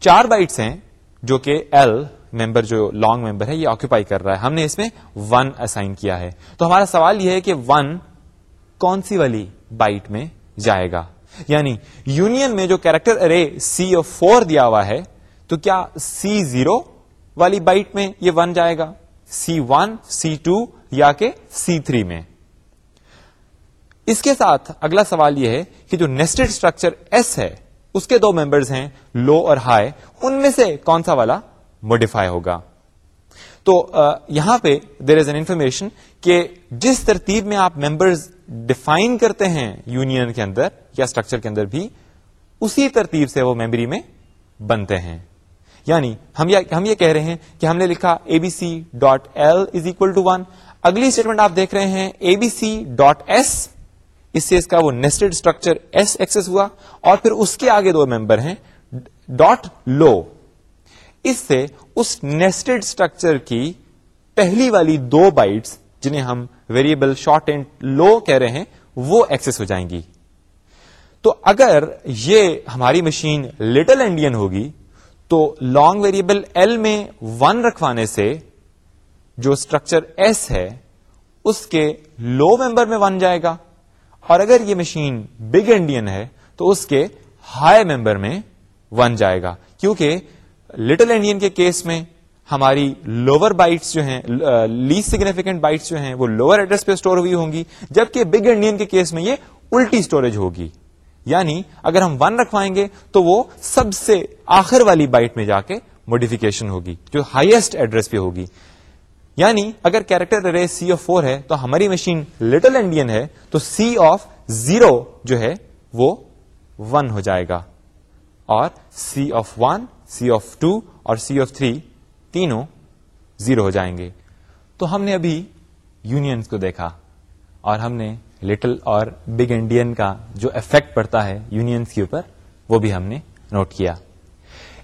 [SPEAKER 1] چار بائٹس ہیں جو کہ ایل ممبر جو لانگ ممبر ہے یہ آکوپائی کر رہا ہے۔ ہم نے اس میں ون اسائن کیا ہے۔ تو ہمارا سوال یہ ہے کہ ون کون سی والی بائٹ میں جائے گا؟ یعنی یونین میں جو کیریکٹر ارے سی او فور دیا ہوا ہے، تو کیا سی زیرو والی بائٹ میں یہ ون جائے گا؟ سی ون سی ٹو یا کہ سی تھری میں؟ اس کے ساتھ اگلا سوال یہ ہے کہ جو نیسٹڈ اسٹرکچر ایس ہے، اس کے دو ممبرز ہیں لو اور ہائی ان میں سے کون سا والا موڈیفائی ہوگا؟ تو یہاں پہ دیر از این انفارمیشن کہ جس ترتیب میں آپ ممبرز ڈیفائن کرتے ہیں یونین کے اندر یا اسٹرکچر کے اندر بھی، اسی ترتیب سے وہ میموری میں بنتے ہیں۔ یعنی ہم ہم یہ کہہ رہے ہیں کہ ہم نے لکھا A B C dot L is equal to one اگلی اسٹیٹمنٹ آپ دیکھ رہے ہیں A B C dot S اس سے اس کا وہ نیسٹڈ اسٹرکچر ایس ایکسس ہوا اور پھر اس کے آگے دو ممبر ہیں ڈاٹ لو اس سے اس نیسٹڈ اسٹرکچر کی پہلی والی دو بائٹس جنہیں ہم ویریبل شارٹ اینڈ لو کہہ رہے ہیں، وہ ایکسس ہو جائیں گی۔ تو اگر یہ ہماری مشین لٹل انڈین ہوگی، تو لانگ ویریبل ایل میں ون رکھوانے سے جو اسٹرکچر ایس ہے، اس کے لو ممبر میں ون جائے گا۔ اور اگر یہ مشین بگ انڈین ہے، تو اس کے ہائی ممبر میں ون جائے گا۔ کیونکہ لٹل انڈین کے کیس میں ہماری لوور بائٹس جو ہیں لیسٹ سگنیفیکینٹ بائٹس جو ہیں، وہ لوور ایڈریس پہ اسٹور ہوئی ہوں گی، جبکہ بگ انڈین کے کیس میں یہ الٹی اسٹوریج ہوگی۔ یعنی اگر ہم ون رکھوائیں گے، تو وہ سب سے آخر والی بائٹ میں جا کے موڈیفکیشن ہوگی، جو ہائیسٹ ایڈریس پہ ہوگی۔ یعنی اگر character array C of four ہے تو ہماری مشین لٹل انڈین ہے، تو سی آف زیرو جو ہے وہ ون ہو جائے گا۔ اور C of one, C of two اور سی آف تھری تینوں زیرو ہو جائیں گے۔ تو ہم نے ابھی یونینس کو دیکھا اور ہم نے لٹل اور بگ انڈین کا جو افیکٹ پڑتا ہے یونینس کے اوپر، وہ بھی ہم نے نوٹ کیا۔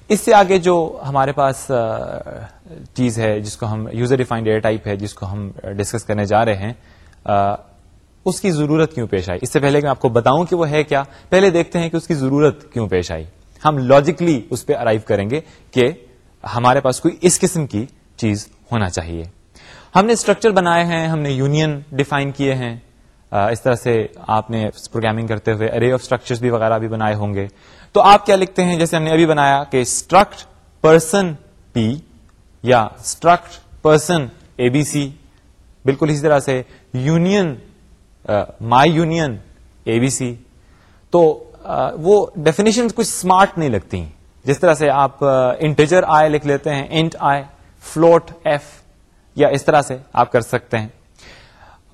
[SPEAKER 1] اس سے آگے جو ہمارے پاس چیز ہے جس کو ہم یوزر ڈیفائنڈ ڈیٹا ٹائپ ہے، جس کو ہم ڈسکس کرنے جا رہے ہیں اس کی ضرورت کیوں پیش آئی؟ اس سے پہلے کہ میں آپ کو بتاؤں کہ وہ ہے کیا، پہلے دیکھتے ہیں کہ اس کی ضرورت کیوں پیش آئی۔ ہم لاجکلی اس پہ ارائیو کریں گے کہ ہمارے پاس کوئی اس قسم کی چیز ہونا چاہیے۔ ہم نے اسٹرکچر بنائے ہیں، ہم نے یونین ڈیفائن کیے ہیں۔ اس طرح سے آپ نے پروگرامنگ کرتے ہوئے ارے آف اسٹرکچر بھی وغیرہ بھی بنائے ہوں گے۔ تو آپ کیا لکھتے ہیں؟ جیسے ہم نے ابھی بنایا کہ اسٹرکٹ پرسن پی یا struct person A B C بالکل اسی طرح سے union my union A B C تو وہ ڈیفینیشن کچھ اسمارٹ نہیں لگتی جس طرح سے آپ انٹیجر آئے لکھ لیتے ہیں انٹ آئے فلوٹ ایف یا اس طرح سے آپ کر سکتے ہیں۔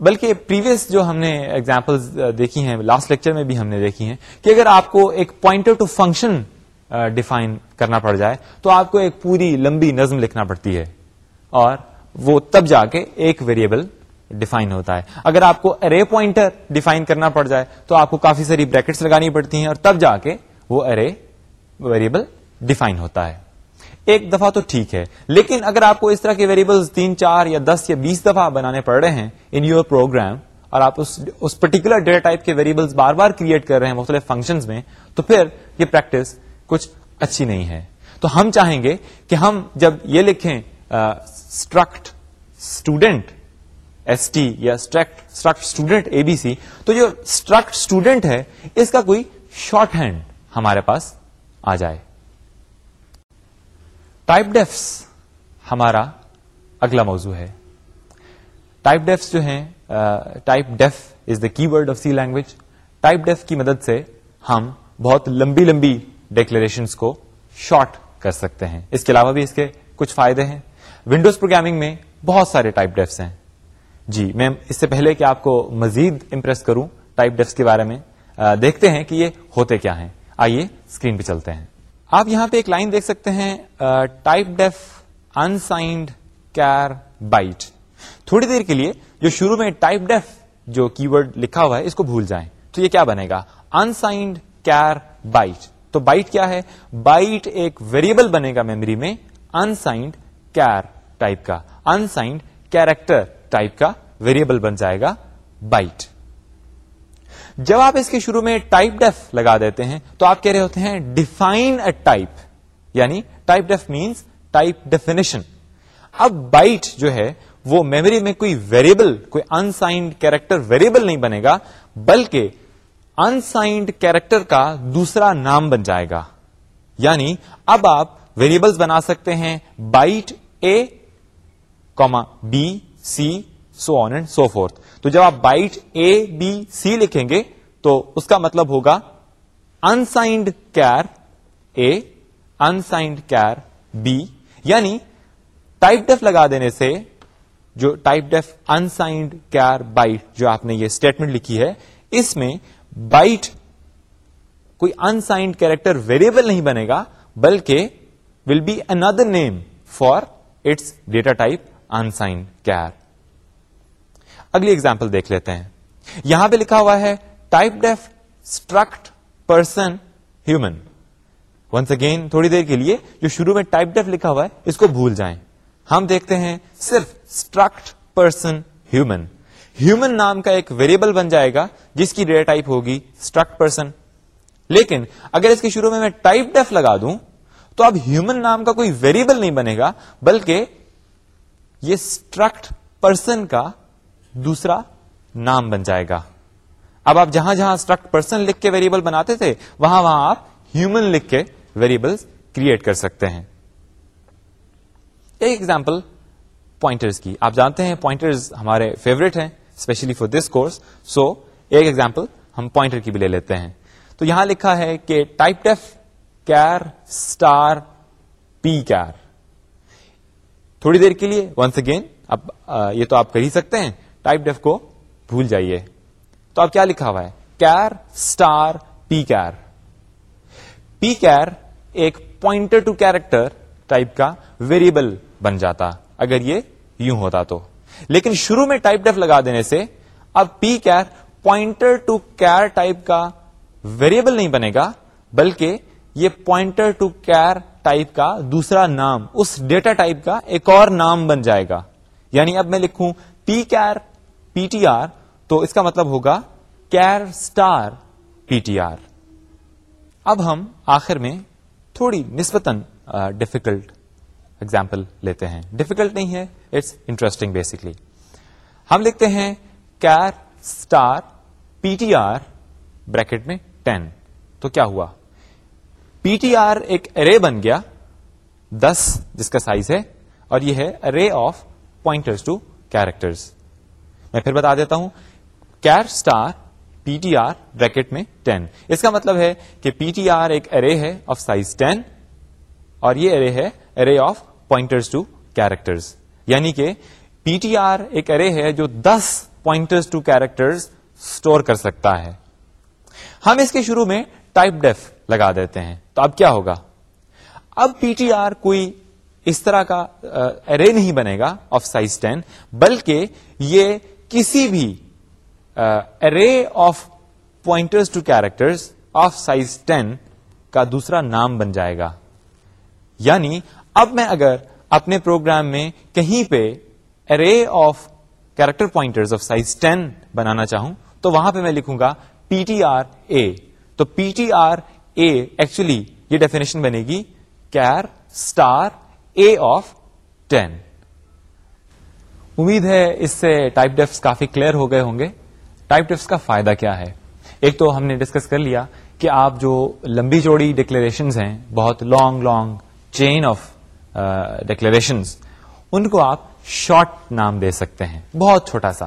[SPEAKER 1] بلکہ پریویس جو ہم نے ایگزامپل دیکھی ہیں لاسٹ لیکچر میں بھی ہم نے دیکھی ہیں کہ اگر آپ کو ایک پوائنٹر ٹو فنکشن ڈیفائن کرنا پڑ جائے، تو آپ کو ایک پوری لمبی نظم لکھنا پڑتی ہے۔ اور وہ تب جا کے ایک ویریبل ڈیفائن ہوتا ہے۔ اگر آپ کو ارے پوائنٹر ڈیفائن کرنا پڑ جائے، تو آپ کو کافی ساری بریکٹس لگانی پڑتی ہیں اور تب جا کے وہ ارے ویریبل ڈیفائن ہوتا ہے۔ ایک دفعہ تو ٹھیک ہے، لیکن اگر آپ کو اس طرح کے ویریبل تین، چار یا دس یا بیس دفعہ بنانے پڑ رہے ہیں ان یور پروگرام اور آپ اس پرٹیکولر ڈیٹا ٹائپ کے ویریبلس بار بار کریٹ کر رہے ہیں مختلف فنکشنز میں، تو پھر یہ پریکٹس کچھ اچھی نہیں ہے۔ تو ہم چاہیں گے کہ ہم جب یہ لکھیں اسٹرکٹ اسٹوڈینٹ ایس ٹی یا struct student A B C تو جو اسٹرکٹ اسٹوڈینٹ ہے، اس کا کوئی شارٹ ہینڈ ہمارے پاس آ جائے۔ ٹائپ ڈیفس ہمارا اگلا موضوع ہے۔ ٹائپ ڈیفس جو ہیں type def is the keyword of C language typedef کی مدد سے ہم بہت لمبی لمبی ڈیکلریشن کو شارٹ کر سکتے ہیں۔ اس کے علاوہ بھی اس کے کچھ فائدے ہیں۔ ونڈوز پروگرامنگ میں بہت سارے ٹائپ ڈیفس ہیں۔ جی میں اس سے پہلے کہ آپ کو مزید امپریس کروں ٹائپ ڈیفس کے بارے میں دیکھتے ہیں کہ یہ ہوتے کیا ہیں۔ آئیے اسکرین پہ چلتے ہیں۔ آپ یہاں پہ ایک لائن دیکھ سکتے ہیں typedef unsigned char byte تھوڑی دیر کے لیے جو شروع میں ٹائپ ڈیف جو کی ورڈ لکھا ہوا ہے، اس کو بھول جائیں۔ تو یہ کیا بنے گا؟ انسائنڈ کیئر بائٹ تو بائٹ کیا ہے؟ بائٹ ایک ویریبل بنے گا میموری میں انسائنڈ کیئر ٹائپ کا۔ انسائنڈ کیریکٹر ٹائپ کا ویریبل بن جائے گا بائٹ جب آپ اس کے شروع میں ٹائپ ڈیف لگا دیتے ہیں، تو آپ کہہ رہے ہوتے ہیں ڈیفائن اے ٹائپ یعنی typedef means type definition اب بائٹ جو ہے، وہ میموری میں کوئی ویریبل کوئی انسائنڈ کیریکٹر ویریبل نہیں بنے گا، بلکہ انسائنڈ کیریکٹر کا دوسرا نام بن جائے گا۔ یعنی اب آپ ویریبلس بنا سکتے ہیں byte A comma B C so on and so forth تو جب آپ بائٹ اے بی سی لکھیں گے، تو اس کا مطلب ہوگا unsigned char A unsigned char B یعنی ٹائپ ڈیف لگا دینے سے جو typedef unsigned char byte جو آپ نے یہ اسٹیٹمنٹ لکھی ہے، اس میں بائٹ کوئی انسائنڈ کیریکٹر ویریبل نہیں بنے گا، بلکہ will be another name for its data type unsigned char اگلی ایگزامپل دیکھ لیتے ہیں۔ یہاں پہ لکھا ہوا ہے typedef struct person human once again تھوڑی دیر کے لیے جو شروع میں ٹائپ ڈیف لکھا ہوا ہے، اس کو بھول جائیں۔ ہم دیکھتے ہیں، صرف اسٹرکٹ پرسن ہیومن ہیومن نام کا ایک ویریبل بن جائے گا جس کی ڈیٹا ٹائپ ہوگی اسٹرکٹ پرسن۔ لیکن اگر اس کے شروع میں میں ٹائپ ڈیف لگا دوں تو اب ہیومن نام کا کوئی ویریبل نہیں بنے گا، بلکہ یہ اسٹرکٹ پرسن کا دوسرا نام بن جائے گا۔ اب آپ جہاں جہاں اسٹرکٹ پرسن لکھ کے ویریبل بناتے تھے، وہاں وہاں آپ ہیومن لکھ کے ویریبل کریٹ کر سکتے ہیں۔ ایک ایگزامپل پوائنٹرز کی۔ آپ جانتے ہیں پوائنٹرز ہمارے فیوریٹ ہیں۔ Especially for this course so ایک ایگزامپل ہم پوائنٹر کی بھی لے لیتے ہیں تو یہاں لکھا ہے کہ typedef char star P char تھوڑی دیر کے لیے ونس اگین اب یہ تو آپ کر ہی سکتے ہیں ٹائپ ڈیف کو بھول جائیے تو اب کیا لکھا ہوا ہے char star P char P char ایک پوائنٹر ٹو کیریکٹر ٹائپ کا ویریبل بن جاتا اگر یہ یوں ہوتا تو لیکن شروع میں ٹائپ ڈیف لگا دینے سے اب P char pointer to char type کا ویریبل نہیں بنے گا، بلکہ یہ پوائنٹر ٹو کیئر ٹائپ کا دوسرا نام، اس ڈیٹا ٹائپ کا ایک اور نام بن جائے گا۔ یعنی اب میں لکھوں P char P T R, تو اس کا مطلب ہوگا char star P T R. اب ہم آخر میں تھوڑی نسبتاً ڈفیکلٹ ایگزامپل لیتے ہیں۔ ڈفیکلٹ نہیں ہے اٹس انٹرسٹنگ بیسکلی ہم لکھتے ہیں char star P T R bracket میں ٹین تو کیا ہوا؟ پی ٹی آر ایک ارے بن گیا، دس جس کا سائز ہے، اور یہ ہے array of pointers to characters میں پھر بتا دیتا ہوں char star P T R bracket میں ٹین اس کا مطلب ہے کہ پی ٹی آر ایک ارے ہے آف سائز ٹین اور یہ ارے ہے array of pointers to characters یعنی کہ پی ٹی آر ایک ارے ہے جو دس پوائنٹرز ٹو کیریکٹرز اسٹور کر سکتا ہے۔ ہم اس کے شروع میں ٹائپ ڈیف لگا دیتے ہیں۔ تو اب کیا ہوگا؟ اب پی ٹی آر کوئی اس طرح کا ارے نہیں بنے گا آف سائز ٹین بلکہ یہ کسی بھی array of pointers to characters of size ten کا دوسرا نام بن جائے گا۔ یعنی اب میں اگر اپنے پروگرام میں کہیں پہ array of character pointers of size ten بنانا چاہوں، تو وہاں پہ میں لکھوں گا پی ٹی آر اے تو P T R A actually یہ ڈیفینیشن بنے گی char star A of ten امید ہے اس سے ٹائپ ڈیفس کافی کلیئر ہو گئے ہوں گے۔ ٹائپ ڈیفس کا فائدہ کیا ہے؟ ایک تو ہم نے ڈسکس کر لیا کہ آپ جو لمبی چوڑی ڈکلیریشن ہیں، بہت long long chain of declaration ان کو آپ شارٹ نام دے سکتے ہیں، بہت چھوٹا سا۔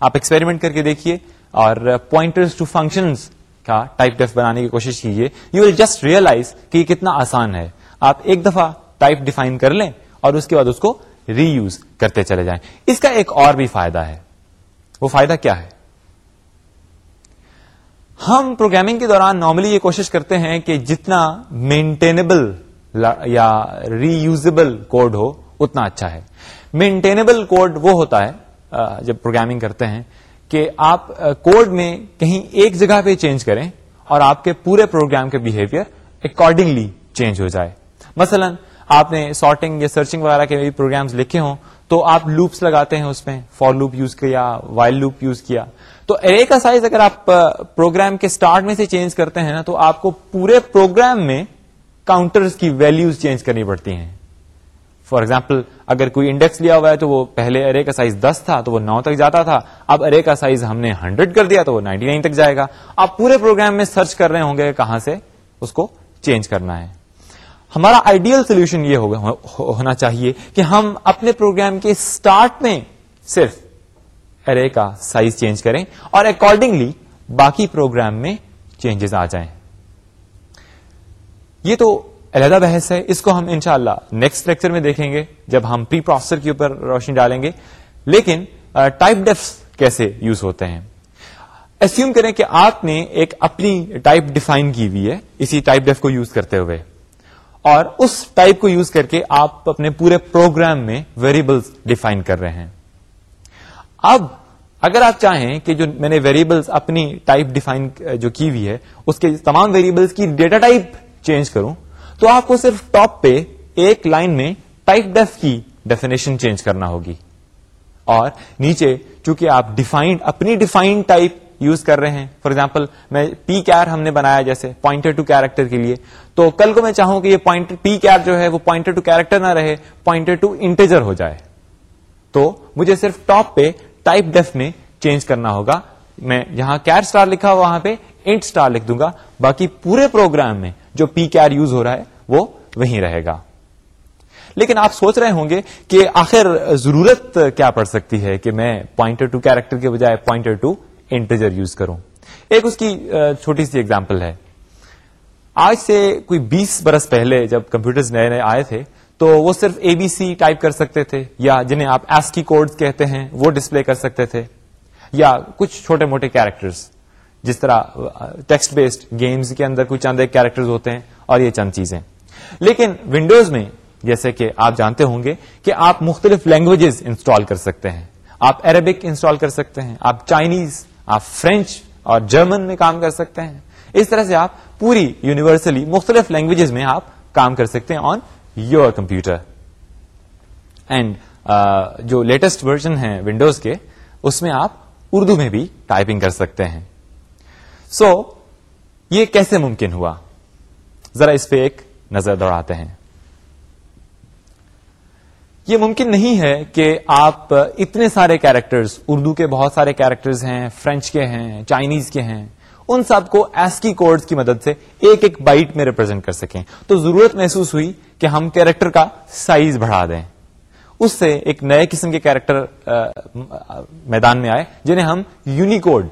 [SPEAKER 1] آپ ایکسپیریمنٹ کر کے دیکھیے اور پوائنٹرز ٹو فنکشنز کا ٹائپ ڈیف بنانے کی کوشش کیجیے۔ یو ول جسٹ ریئلائز کہ یہ کتنا آسان ہے۔ آپ ایک دفعہ ٹائپ ڈیفائن کر لیں اور اس کے بعد اس کو ری یوز کرتے چلے جائیں۔ اس کا ایک اور بھی فائدہ ہے۔ وہ فائدہ کیا ہے؟ ہم پروگرامنگ کے دوران نارملی یہ کوشش کرتے ہیں کہ جتنا مینٹینبل یا ری یوزبل کوڈ ہو، اتنا اچھا ہے۔ مینٹینبل کوڈ وہ ہوتا ہے جب پروگرامنگ کرتے ہیں کہ آپ کوڈ میں کہیں ایک جگہ پہ چینج کریں اور آپ کے پورے پروگرام کے بہیویئر اکارڈنگلی چینج ہو جائے۔ مثلا، آپ نے سارٹنگ یا سرچنگ وغیرہ کے پروگرامز لکھے ہوں تو آپ لوپس لگاتے ہیں اس میں فور لوپ یوز کیا وائل لوپ یوز کیا۔ تو ارے کا سائز اگر آپ پروگرام کے اسٹارٹ میں سے چینج کرتے ہیں نا، تو آپ کو پورے پروگرام میں کاؤنٹرز کی ویلوز چینج کرنی پڑتی ہیں۔ فار ایگزامپل اگر کوئی انڈیکس لیا ہوا ہے تو وہ پہلے ارے کا سائز دس تھا تو وہ نو تک جاتا تھا۔ اب ارے کا سائز ہم نے ہنڈریڈ کر دیا تو وہ نائنٹی نائن تک جائے گا۔ آپ پورے پروگرام میں سرچ کر رہے ہوں گے کہاں سے اس کو چینج کرنا ہے۔ ہمارا آئیڈیل سولوشن یہ ہوگا ہونا چاہیے کہ ہم اپنے پروگرام کے اسٹارٹ میں صرف ارے کا سائز چینج کریں اور اکارڈنگلی باقی پروگرام میں چینجز آ جائیں۔ یہ تو علیحدہ بحث ہے، اس کو ہم انشاءاللہ شاء نیکسٹ لیکچر میں دیکھیں گے، جب ہم پری پروسیسر کے اوپر روشنی ڈالیں گے۔ لیکن ٹائپ ڈیفس کیسے یوز ہوتے ہیں؟ ایسیوم کریں کہ آپ نے ایک اپنی ٹائپ ڈیفائن کی ہوئی ہے، اسی ٹائپ ڈیف کو یوز کرتے ہوئے۔ اور اس ٹائپ کو یوز کر کے آپ اپنے پورے پروگرام میں ویریبلس ڈیفائن کر رہے ہیں۔ اب، اگر آپ چاہیں کہ جو میں نے ویریبلس اپنی ٹائپ ڈیفائن جو کی ہوئی ہے، اس کے تمام ویریبلس کی ڈیٹا ٹائپ چینج کروں تو آپ کو صرف ٹاپ پہ ایک لائن میں ٹائپ ڈیف کی ڈیفینیشن چینج کرنا ہوگی۔ اور نیچے چونکہ آپ ڈیفائنڈ اپنی ڈیفائنڈ ٹائپ یوز کر رہے ہیں، فار ایگزامپل میں پی کیئر ہم نے بنایا جیسے پوائنٹر ٹو کیریکٹر کے لیے، تو کل کو میں چاہوں کہ یہ پوائنٹر پی کیئر جو ہے وہ پوائنٹر ٹو کیریکٹر نہ رہے، پوائنٹر ٹو انٹیجر ہو جائے۔ تو مجھے صرف ٹاپ پہ ٹائپ ڈیف میں چینج کرنا ہوگا۔ میں جہاں کیئر اسٹار لکھا وہاں پہ انٹ اسٹار لکھ دوں گا۔ باقی پورے پروگرام میں جو پی کیئر یوز ہو رہا ہے، وہ وہیں رہے گا۔ لیکن آپ سوچ رہے ہوں گے کہ آخر ضرورت کیا پڑ سکتی ہے کہ میں پوائنٹر ٹو کیریکٹر کے بجائے پوائنٹر ٹو انٹیجر یوز کروں۔ ایک اس کی چھوٹی سی ایگزامپل ہے۔ آج سے کوئی بیس برس پہلے جب کمپیوٹر نئے نئے آئے تھے، تو وہ صرف اے بی سی ٹائپ کر سکتے تھے، یا جنہیں آپ ایس کی کوڈ کہتے ہیں، وہ ڈسپلے کر سکتے تھے، یا کچھ چھوٹے موٹے کیریکٹرز جس طرح ٹیکسٹ بیسڈ گیمز کے اندر کچھ چند ایک کیریکٹر ہوتے ہیں اور یہ چند چیزیں لیکن ونڈوز میں جیسے کہ آپ جانتے ہوں گے کہ آپ مختلف لینگویجز انسٹال کر سکتے ہیں۔ آپ عربک انسٹال کر سکتے ہیں۔ آپ چائنیز آپ فرینچ اور جرمن میں کام کر سکتے ہیں۔ اس طرح سے آپ پوری یونیورسلی مختلف لینگویجز میں آپ کام کر سکتے ہیں آن یور کمپیوٹر اینڈ جو لیٹسٹ ورژن ہے ونڈوز کے، اس میں آپ اردو میں بھی ٹائپنگ کر سکتے ہیں۔ سو so, یہ کیسے ممکن ہوا؟ ذرا اس پہ ایک نظر دوڑاتے ہیں۔ یہ ممکن نہیں ہے کہ آپ اتنے سارے کیریکٹرز اردو کے بہت سارے کیریکٹرز ہیں فرینچ کے ہیں چائنیز کے ہیں ان سب کو ایسکی کوڈز کی مدد سے ایک ایک بائٹ میں ریپرزینٹ کر سکیں۔ تو ضرورت محسوس ہوئی کہ ہم کیریکٹر کا سائز بڑھا دیں۔ اس سے ایک نئے قسم کے کیریکٹر میدان میں آئے جنہیں ہم یونیکوڈ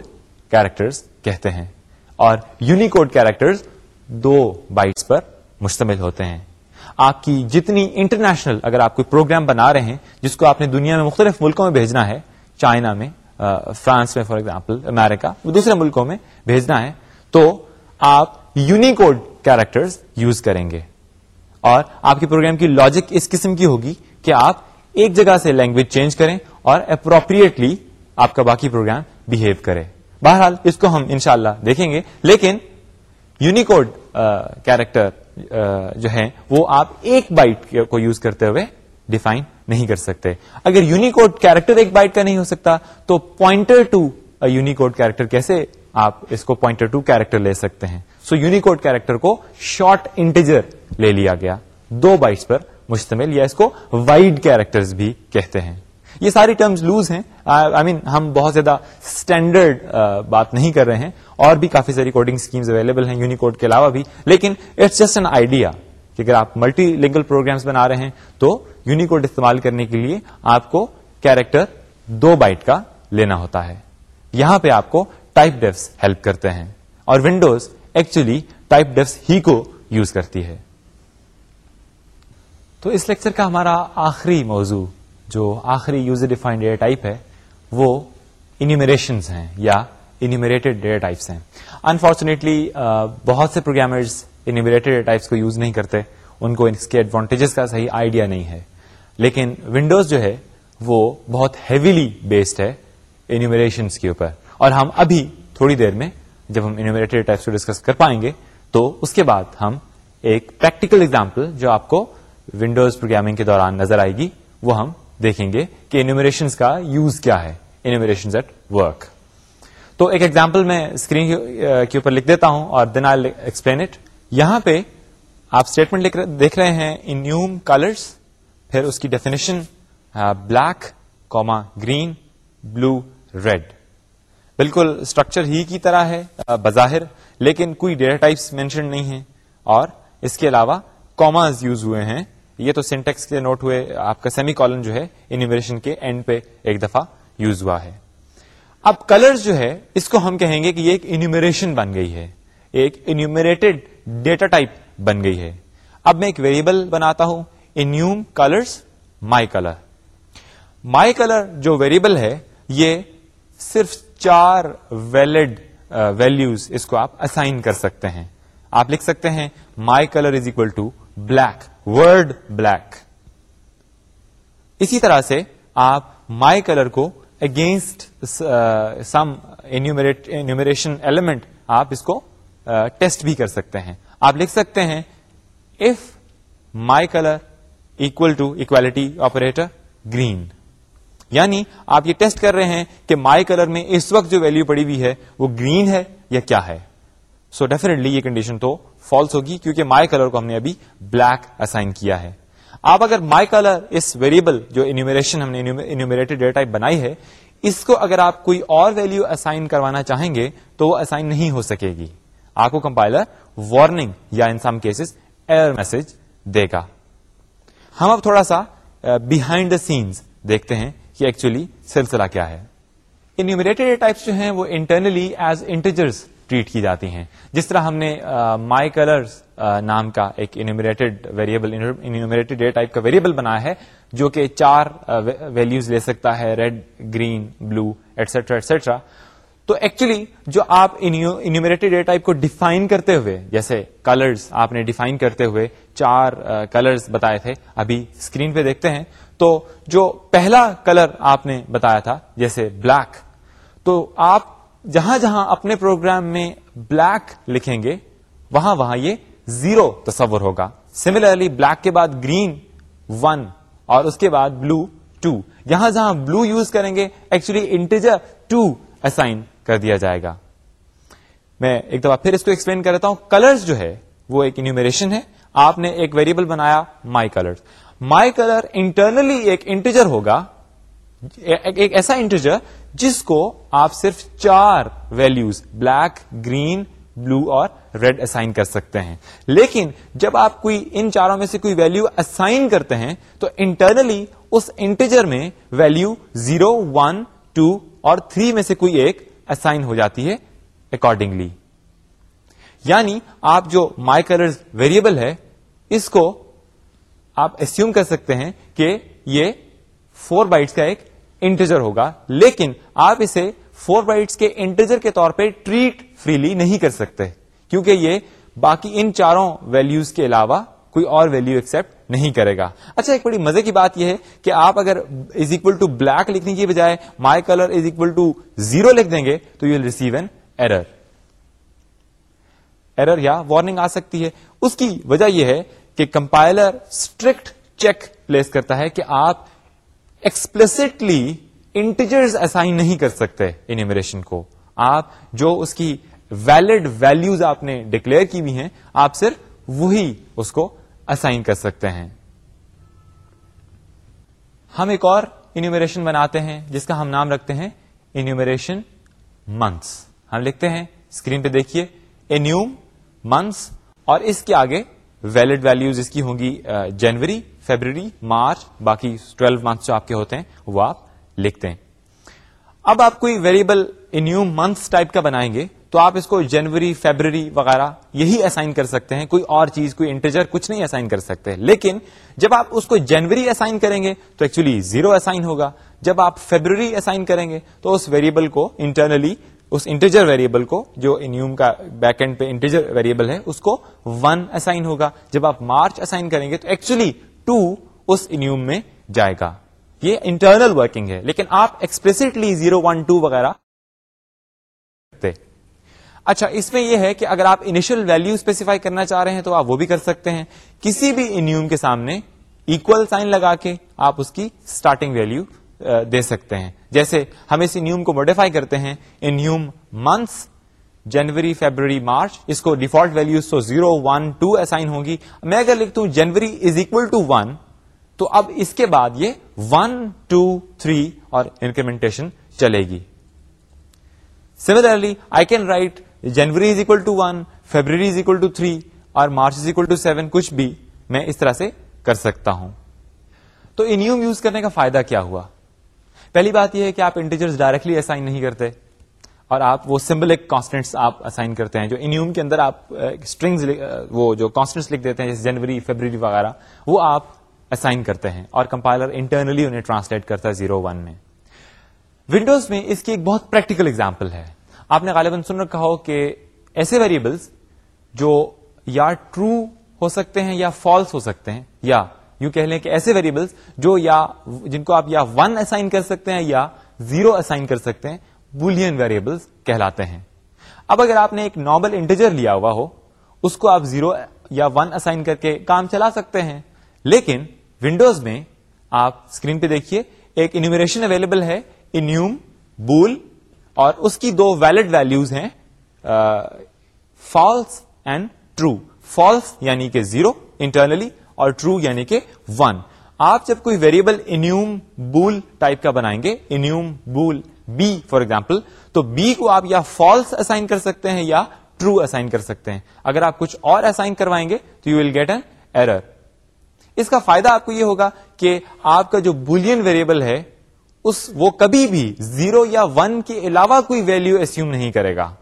[SPEAKER 1] کیریکٹرز کہتے ہیں۔ اور یونیکوڈ کیریکٹرز دو بائٹس پر مشتمل ہوتے ہیں۔ آپ کی جتنی انٹرنیشنل اگر آپ کوئی پروگرام بنا رہے ہیں، جس کو آپ نے دنیا میں مختلف ملکوں میں بھیجنا ہے، چائنا میں فرانس میں فار ایگزامپل امیرکا دوسرے ملکوں میں بھیجنا ہے، تو آپ یونیکوڈ کیریکٹر یوز کریں گے۔ اور آپ کے پروگرام کی لاجک اس قسم کی ہوگی کہ آپ ایک جگہ سے لینگویج چینج کریں اور اپروپریٹلی آپ کا باقی پروگرام بہیو کرے بہرحال اس کو ہم انشاءاللہ دیکھیں گے۔ لیکن یونیکوڈ کیریکٹر جو ہے وہ آپ ایک بائٹ کو یوز کرتے ہوئے ڈیفائن نہیں کر سکتے۔ اگر یونیکوڈ کیریکٹر ایک بائٹ کا نہیں ہو سکتا، تو پوائنٹر ٹو یونیکوڈ کیریکٹر کیسے آپ اس کو پوائنٹر ٹو کیریکٹر لے سکتے ہیں؟ سو یونیکوڈ کیریکٹر کو شارٹ انٹیجر لے لیا گیا۔ دو بائٹس پر مشتمل یا اس کو وائڈ کیریکٹر بھی کہتے ہیں۔ یہ ساری ٹرمز لوز ہیں. آئی مین ہم بہت زیادہ اسٹینڈرڈ بات نہیں کر رہے ہیں. اور بھی کافی ساری کوڈنگ اسکیمز اویلیبل ہیں یونیکوڈ کے علاوہ بھی. لیکن اٹس جسٹ این آئیڈیا کہ اگر آپ ملٹی لنگل پروگرامس بنا رہے ہیں تو یونیکوڈ استعمال کرنے کے لیے آپ کو کیریکٹر دو بائٹ کا لینا ہوتا ہے. یہاں پہ آپ کو ٹائپ ڈیفس ہیلپ کرتے ہیں. اور ونڈوز ایکچولی ٹائپ ڈیفس ہی کو یوز کرتی ہے. تو اس لیکچر کا ہمارا آخری موضوع جو آخری یوزر ڈیفائنڈ ڈیٹا ٹائپ ہے، وہ انیومریشنز ہیں یا انیومریٹڈ ڈیٹا ٹائپس ہیں. انفارچونیٹلی uh, بہت سے پروگرامرز انیومریٹڈ ڈیٹا ٹائپس کو یوز نہیں کرتے. ان کو اس کے ایڈوانٹیجز کا صحیح آئیڈیا نہیں ہے. لیکن ونڈوز جو ہے، وہ بہت ہیویلی بیسڈ ہے انیومریشنس کے اوپر. اور ہم ابھی تھوڑی دیر میں جب ہم انیومریٹڈ ٹائپس کو ڈسکس کر پائیں گے، تو اس کے بعد ہم ایک پریکٹیکل اگزامپل جو آپ کو ونڈوز پروگرامنگ کے دوران نظر آئے گی، وہ ہم دیکھیں گے کہ انیومریشن کا یوز کیا ہے. انیومریشن ایٹ ورک تو ایک ایگزامپل میں اسکرین کے اوپر لکھ دیتا ہوں اور دین آئی ایکسپلین اٹ یہاں پہ آپ اسٹیٹمنٹ دیکھ رہے ہیں انیوم کلرس پھر اس کی definition black comma green blue red بالکل اسٹرکچر ہی کی طرح ہے بظاہر، لیکن کوئی ڈیٹا ٹائپس مینشن نہیں ہے اور اس کے علاوہ کاماز یوز ہوئے ہیں یہ تو سینٹیکس کے نوٹ ہوئے، آپ کا سیمی کالن جو ہے انیویشن کے اینڈ پہ ایک دفعہ یوز ہوا ہے۔ اب کلر جو ہے، اس کو ہم کہیں گے کہ یہ ایک انیومریشن بن گئی ہے۔ ایک انیومریٹڈ ڈیٹا ٹائپ بن گئی ہے۔ اب میں ایک ویریبل بناتا ہوں enum colours my colour my colour جو ویریبل ہے، یہ صرف چار ویلڈ ویلوز uh, اس کو آپ اسائن کر سکتے ہیں۔ آپ لکھ سکتے ہیں my colour is equal to black word black اسی طرح سے آپ مائی کلر کو اگینسٹ سم انیومریشن ایلیمنٹ آپ اس کو ٹیسٹ uh, بھی کر سکتے ہیں۔ آپ لکھ سکتے ہیں if my colour equal to equality operator green یعنی آپ یہ ٹیسٹ کر رہے ہیں کہ مائی کلر میں اس وقت جو ویلو پڑی ہوئی ہے وہ گرین ہے یا کیا ہے۔ سو so ڈیفینیٹلی یہ کنڈیشن تو فالس ہوگی کیونکہ مائی کلر کو ہم نے ابھی بلیک اسائن کیا ہے۔ آپ اگر مائی کلر اس ویریبل جو انیومریشن ہم نے انیومریٹڈ ڈیٹا بنائی ہے، اس کو اگر آپ کوئی اور ویلو اسائن کروانا چاہیں گے تو وہ اسائن نہیں ہو سکے گی۔ آپ کو کمپائلر وارننگ یا in some cases error message دے گا۔ ہم اب تھوڑا سا بہائنڈ دا سینس دیکھتے ہیں کہ ایکچولی سلسلہ کیا ہے۔ انیومریٹڈ ٹائپس جو ہیں وہ انٹرنلی ایز انٹیجرز ٹریٹ کی جاتی ہیں۔ جس طرح ہم نے مائی کلرز نام کا ایک enumerated variable enumerated data type کا ویریبل بنا ہے، جو کہ چار ویلوز لے سکتا ہے red green blue etcetera etcetera تو ایکچولی جو آپ انیومریٹڈ ڈیٹا ٹائپ کو ڈیفائن کرتے ہوئے، جیسے کلرز آپ نے ڈیفائن کرتے ہوئے چار کلرز بتائے تھے، ابھی اسکرین پہ دیکھتے ہیں۔ تو جو پہلا کلر آپ نے بتایا تھا، جیسے بلیک تو آپ جہاں جہاں اپنے پروگرام میں بلیک لکھیں گے، وہاں وہاں یہ زیرو تصور ہوگا۔ سملرلی بلیک کے بعد گرین ون اور اس کے بعد بلو ٹو۔ جہاں جہاں بلو یوز کریں گے ایکچولی انٹیجر ٹو اسائن کر دیا جائے گا۔ میں ایک دفعہ پھر اس کو ایکسپلین کر دیتا ہوں۔ کلرز جو ہے، وہ ایک انیومیریشن ہے۔ آپ نے ایک ویریبل بنایا my colour my colour internally ایک انٹیجر ہوگا۔ ایک ایسا انٹیجر جس کو آپ صرف چار ویلوز بلیک گرین بلو اور ریڈ اسائن کر سکتے ہیں۔ لیکن جب آپ کوئی ان چاروں میں سے کوئی ویلو اسائن کرتے ہیں، تو انٹرنلی اس انٹیجر میں ویلو زیرو ون ٹو اور تھری میں سے کوئی ایک اسائن ہو جاتی ہے اکارڈنگلی یعنی آپ جو مائی کلر ویریبل ہے، اس کو آپ ایسوم کر سکتے ہیں کہ یہ فور بائٹس کا ایک انٹیجر ہوگا، لیکن آپ اسے فور بائٹس کے انٹیجر کے طور پہ ٹریٹ فریلی نہیں کر سکتے، کیونکہ یہ باقی ان چاروں ویلوز کے علاوہ کوئی اور ویلو ایکسپٹ نہیں کرے گا۔ اچھا ایک بڑی مزے کی بات یہ ہے کہ آپ اگر از اکول ٹو بلیک لکھنے کی بجائے my colour is equal to zero لکھ دیں گے، تو you will receive an error error یا وارننگ آ سکتی ہے۔ اس کی وجہ یہ ہے کہ کمپائلر اسٹرکٹ چیک پلیس کرتا ہے کہ آپ ایکسپلسٹلی انٹیجرز اسائن نہیں کر سکتے انیمریشن کو۔ آپ جو اس کی ویلڈ ویلوز آپ نے ڈکلیئر کی ہوئی ہیں، آپ صرف وہی اس کو اسائن کر سکتے ہیں۔ ہم ایک اور انیومریشن بناتے ہیں، جس کا ہم نام رکھتے ہیں انیومریشن منتھس ہم لکھتے ہیں اسکرین پہ دیکھیے انیوم منتھس اور اس کے آگے ویلڈ ویلوز اس کی ہوں گی جنوری فیبرری، مارچ، باقی ٹویلو منتھس جو آپ کے ہوتے ہیں، وہ آپ لکھتے ہیں۔ اب آپ کوئی ویریبل انیوم منتھس ٹائپ کا بنائیں گے، تو آپ اس کو جنوری فیبرری وغیرہ یہی اسائن کر سکتے ہیں۔ کوئی اور چیز، کوئی انٹیجر کچھ نہیں اسائن کر سکتے۔ لیکن جب آپ اس کو جنوری اسائن کریں گے، تو ایکچولی زیرو اسائن ہوگا۔ جب آپ فیبرری اسائن کریں گے، تو اس ویریبل کو انٹرنلی اس انٹیجر ویریبل کو جو انیوم کا بیک اینڈ پہ انٹیجر ویریبل ہے، اس کو ون اسائن ہوگا۔ جب آپ مارچ اسائن کریں گے، تو ایکچولی ٹو اس انیوم میں جائے گا۔ یہ انٹرنل ورکنگ ہے، لیکن آپ ایکسپلسٹلی زیرو ون ٹو وغیرہ اچھا اس میں یہ ہے کہ اگر آپ انیشل ویلو اسپیسیفائی کرنا چاہ رہے ہیں تو آپ وہ بھی کر سکتے ہیں۔ کسی بھی انیوم کے سامنے اکول سائن لگا کے آپ اس کی اسٹارٹنگ ویلو دے سکتے ہیں۔ جیسے ہم اس انیوم کو موڈیفائی کرتے ہیں، enum months January, February, March, اس کو ڈیفالٹ ویلو تو زیرو ون ٹو اسائن ہوگی میں اگر لکھتا ہوں January is equal to one تو اب اس کے بعد یہ ون ٹو تھری اور انکریمنٹیشن چلے گی۔ Similarly I can write January is equal to one February is equal to three اور March is equal to seven کچھ بھی میں اس طرح سے کر سکتا ہوں۔ تو انیوم یوز کرنے کا فائدہ کیا ہوا؟ پہلی بات یہ ہے کہ آپ انٹیجر ڈائریکٹلی اسائن نہیں کرتے۔ اور آپ وہ سمبلک کانسٹنٹس آپ اسائن کرتے ہیں جو انیوم کے اندر آپ uh, اسٹرنگز uh, وہ جو کانسٹنٹس لکھ دیتے ہیں جیسے جنوری فیبرری وغیرہ، وہ آپ اسائن کرتے ہیں اور کمپائلر انٹرنلی انہیں ٹرانسلیٹ کرتا ہے زیرو ون میں۔ ونڈوز میں اس کی ایک بہت پریکٹیکل اگزامپل ہے۔ آپ نے غالباً سن رکھا ہو کہ ایسے ویریبلس جو یا ٹرو ہو سکتے ہیں یا فالس ہو سکتے ہیں، یا یوں کہہ لیں کہ ایسے ویریبلس جو یا جن کو آپ یا ون اسائن کر سکتے ہیں یا زیرو اسائن کر سکتے ہیں بولین ویریبلس کہلاتے ہیں۔ اب اگر آپ نے ایک نارمل انٹیجر لیا ہوا ہو، اس کو آپ زیرو یا ون اسائن کر کے کام چلا سکتے ہیں۔ لیکن ونڈوز میں آپ اسکرین پہ دیکھیے، ایک انیومریشن اویلیبل ہے، انیوم، بول، اور اس کی دو ویلڈ ویلوز ہیں فالس اینڈ ٹرو فالس یعنی کہ زیرو انٹرنلی اور ٹرو یعنی کہ ون آپ جب کوئی ویریبل انیوم، بول ٹائپ کا بنائیں گے، enum, bool B for example تو بی کو آپ یا فالس اسائن کر سکتے ہیں یا ٹرو اسائن کر سکتے ہیں۔ اگر آپ کچھ اور اسائن کروائیں گے تو you will get an error اس کا فائدہ آپ کو یہ ہوگا کہ آپ کا جو بولین ویریبل ہے، اس وہ کبھی بھی زیرو یا ون کے علاوہ کوئی ویلو ایسوم نہیں کرے گا۔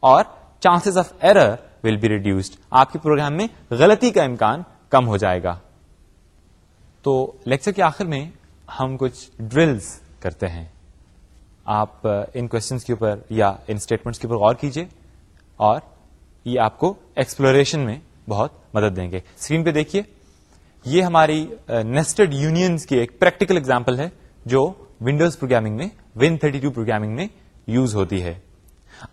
[SPEAKER 1] اور chances of error will be reduced آپ کے پروگرام میں غلطی کا امکان کم ہو جائے گا۔ تو لیکچر کے آخر میں ہم کچھ ڈرلز کرتے ہیں۔ آپ ان کوشچنس کے اوپر یا ان اسٹیٹمنٹس کے اوپر غور کیجیے اور یہ آپ کو ایکسپلوریشن میں بہت مدد دیں گے۔ اسکرین پہ دیکھیے۔ یہ ہماری نیسٹڈ یونینس کی ایک پریکٹیکل ایگزامپل ہے جو ونڈوز پروگرامنگ میں ون تھرٹی ٹو پروگرامنگ میں یوز ہوتی ہے۔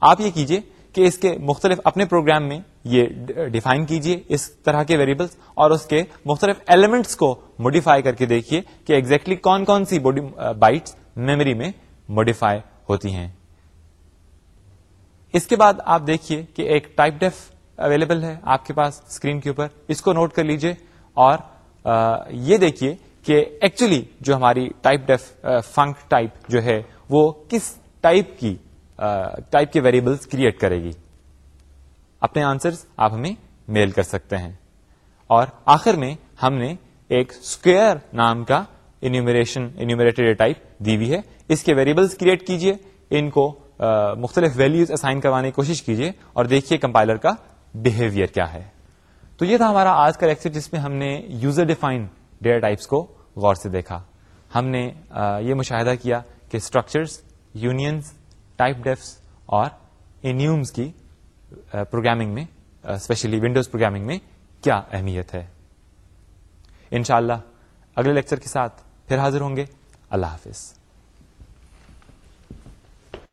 [SPEAKER 1] آپ یہ کیجیے کہ اس کے مختلف اپنے پروگرام میں یہ ڈیفائن کیجیے اس طرح کے ویریبلس اور اس کے مختلف ایلیمنٹس کو موڈیفائی کر کے دیکھیے کہ ایگزیکٹلی exactly کون کون سی بائٹس میموری میں موڈیفائی ہوتی ہیں۔ اس کے بعد آپ دیکھیے کہ ایک ٹائپ ڈیف اویلیبل ہے آپ کے پاس اسکرین کے اوپر۔ اس کو نوٹ کر لیجیے اور یہ دیکھیے کہ ایکچولی جو ہماری ٹائپ ڈیف فنک ٹائپ جو ہے وہ کس ٹائپ کی ٹائپ کے ویریبلس کریٹ کرے گی۔ اپنے آنسرز آپ ہمیں میل کر سکتے ہیں۔ اور آخر میں ہم نے ایک اسکوئر نام کا انیومریشن انیومریٹڈ ٹائپ دی ہوئی ہے۔ اس کے ویریبلس کریٹ کیجیے، ان کو مختلف ویلوز اسائن کروانے کی کوشش کیجیے اور دیکھیے کمپائلر کا بہیویئر کیا ہے۔ تو یہ تھا ہمارا آج کا لیکچر جس میں ہم نے یوزر ڈیفائن ڈیٹا ٹائپس کو غور سے دیکھا۔ ہم نے یہ مشاہدہ کیا کہ اسٹرکچرس یونینس ٹائپ ڈیفس اور انیومس کی پروگرامنگ میں اسپیشلی ونڈوز پروگرامنگ میں کیا اہمیت ہے۔ انشاءاللہ اگلے لیکچر کے ساتھ پھر حاضر ہوں گے۔ اللہ حافظ۔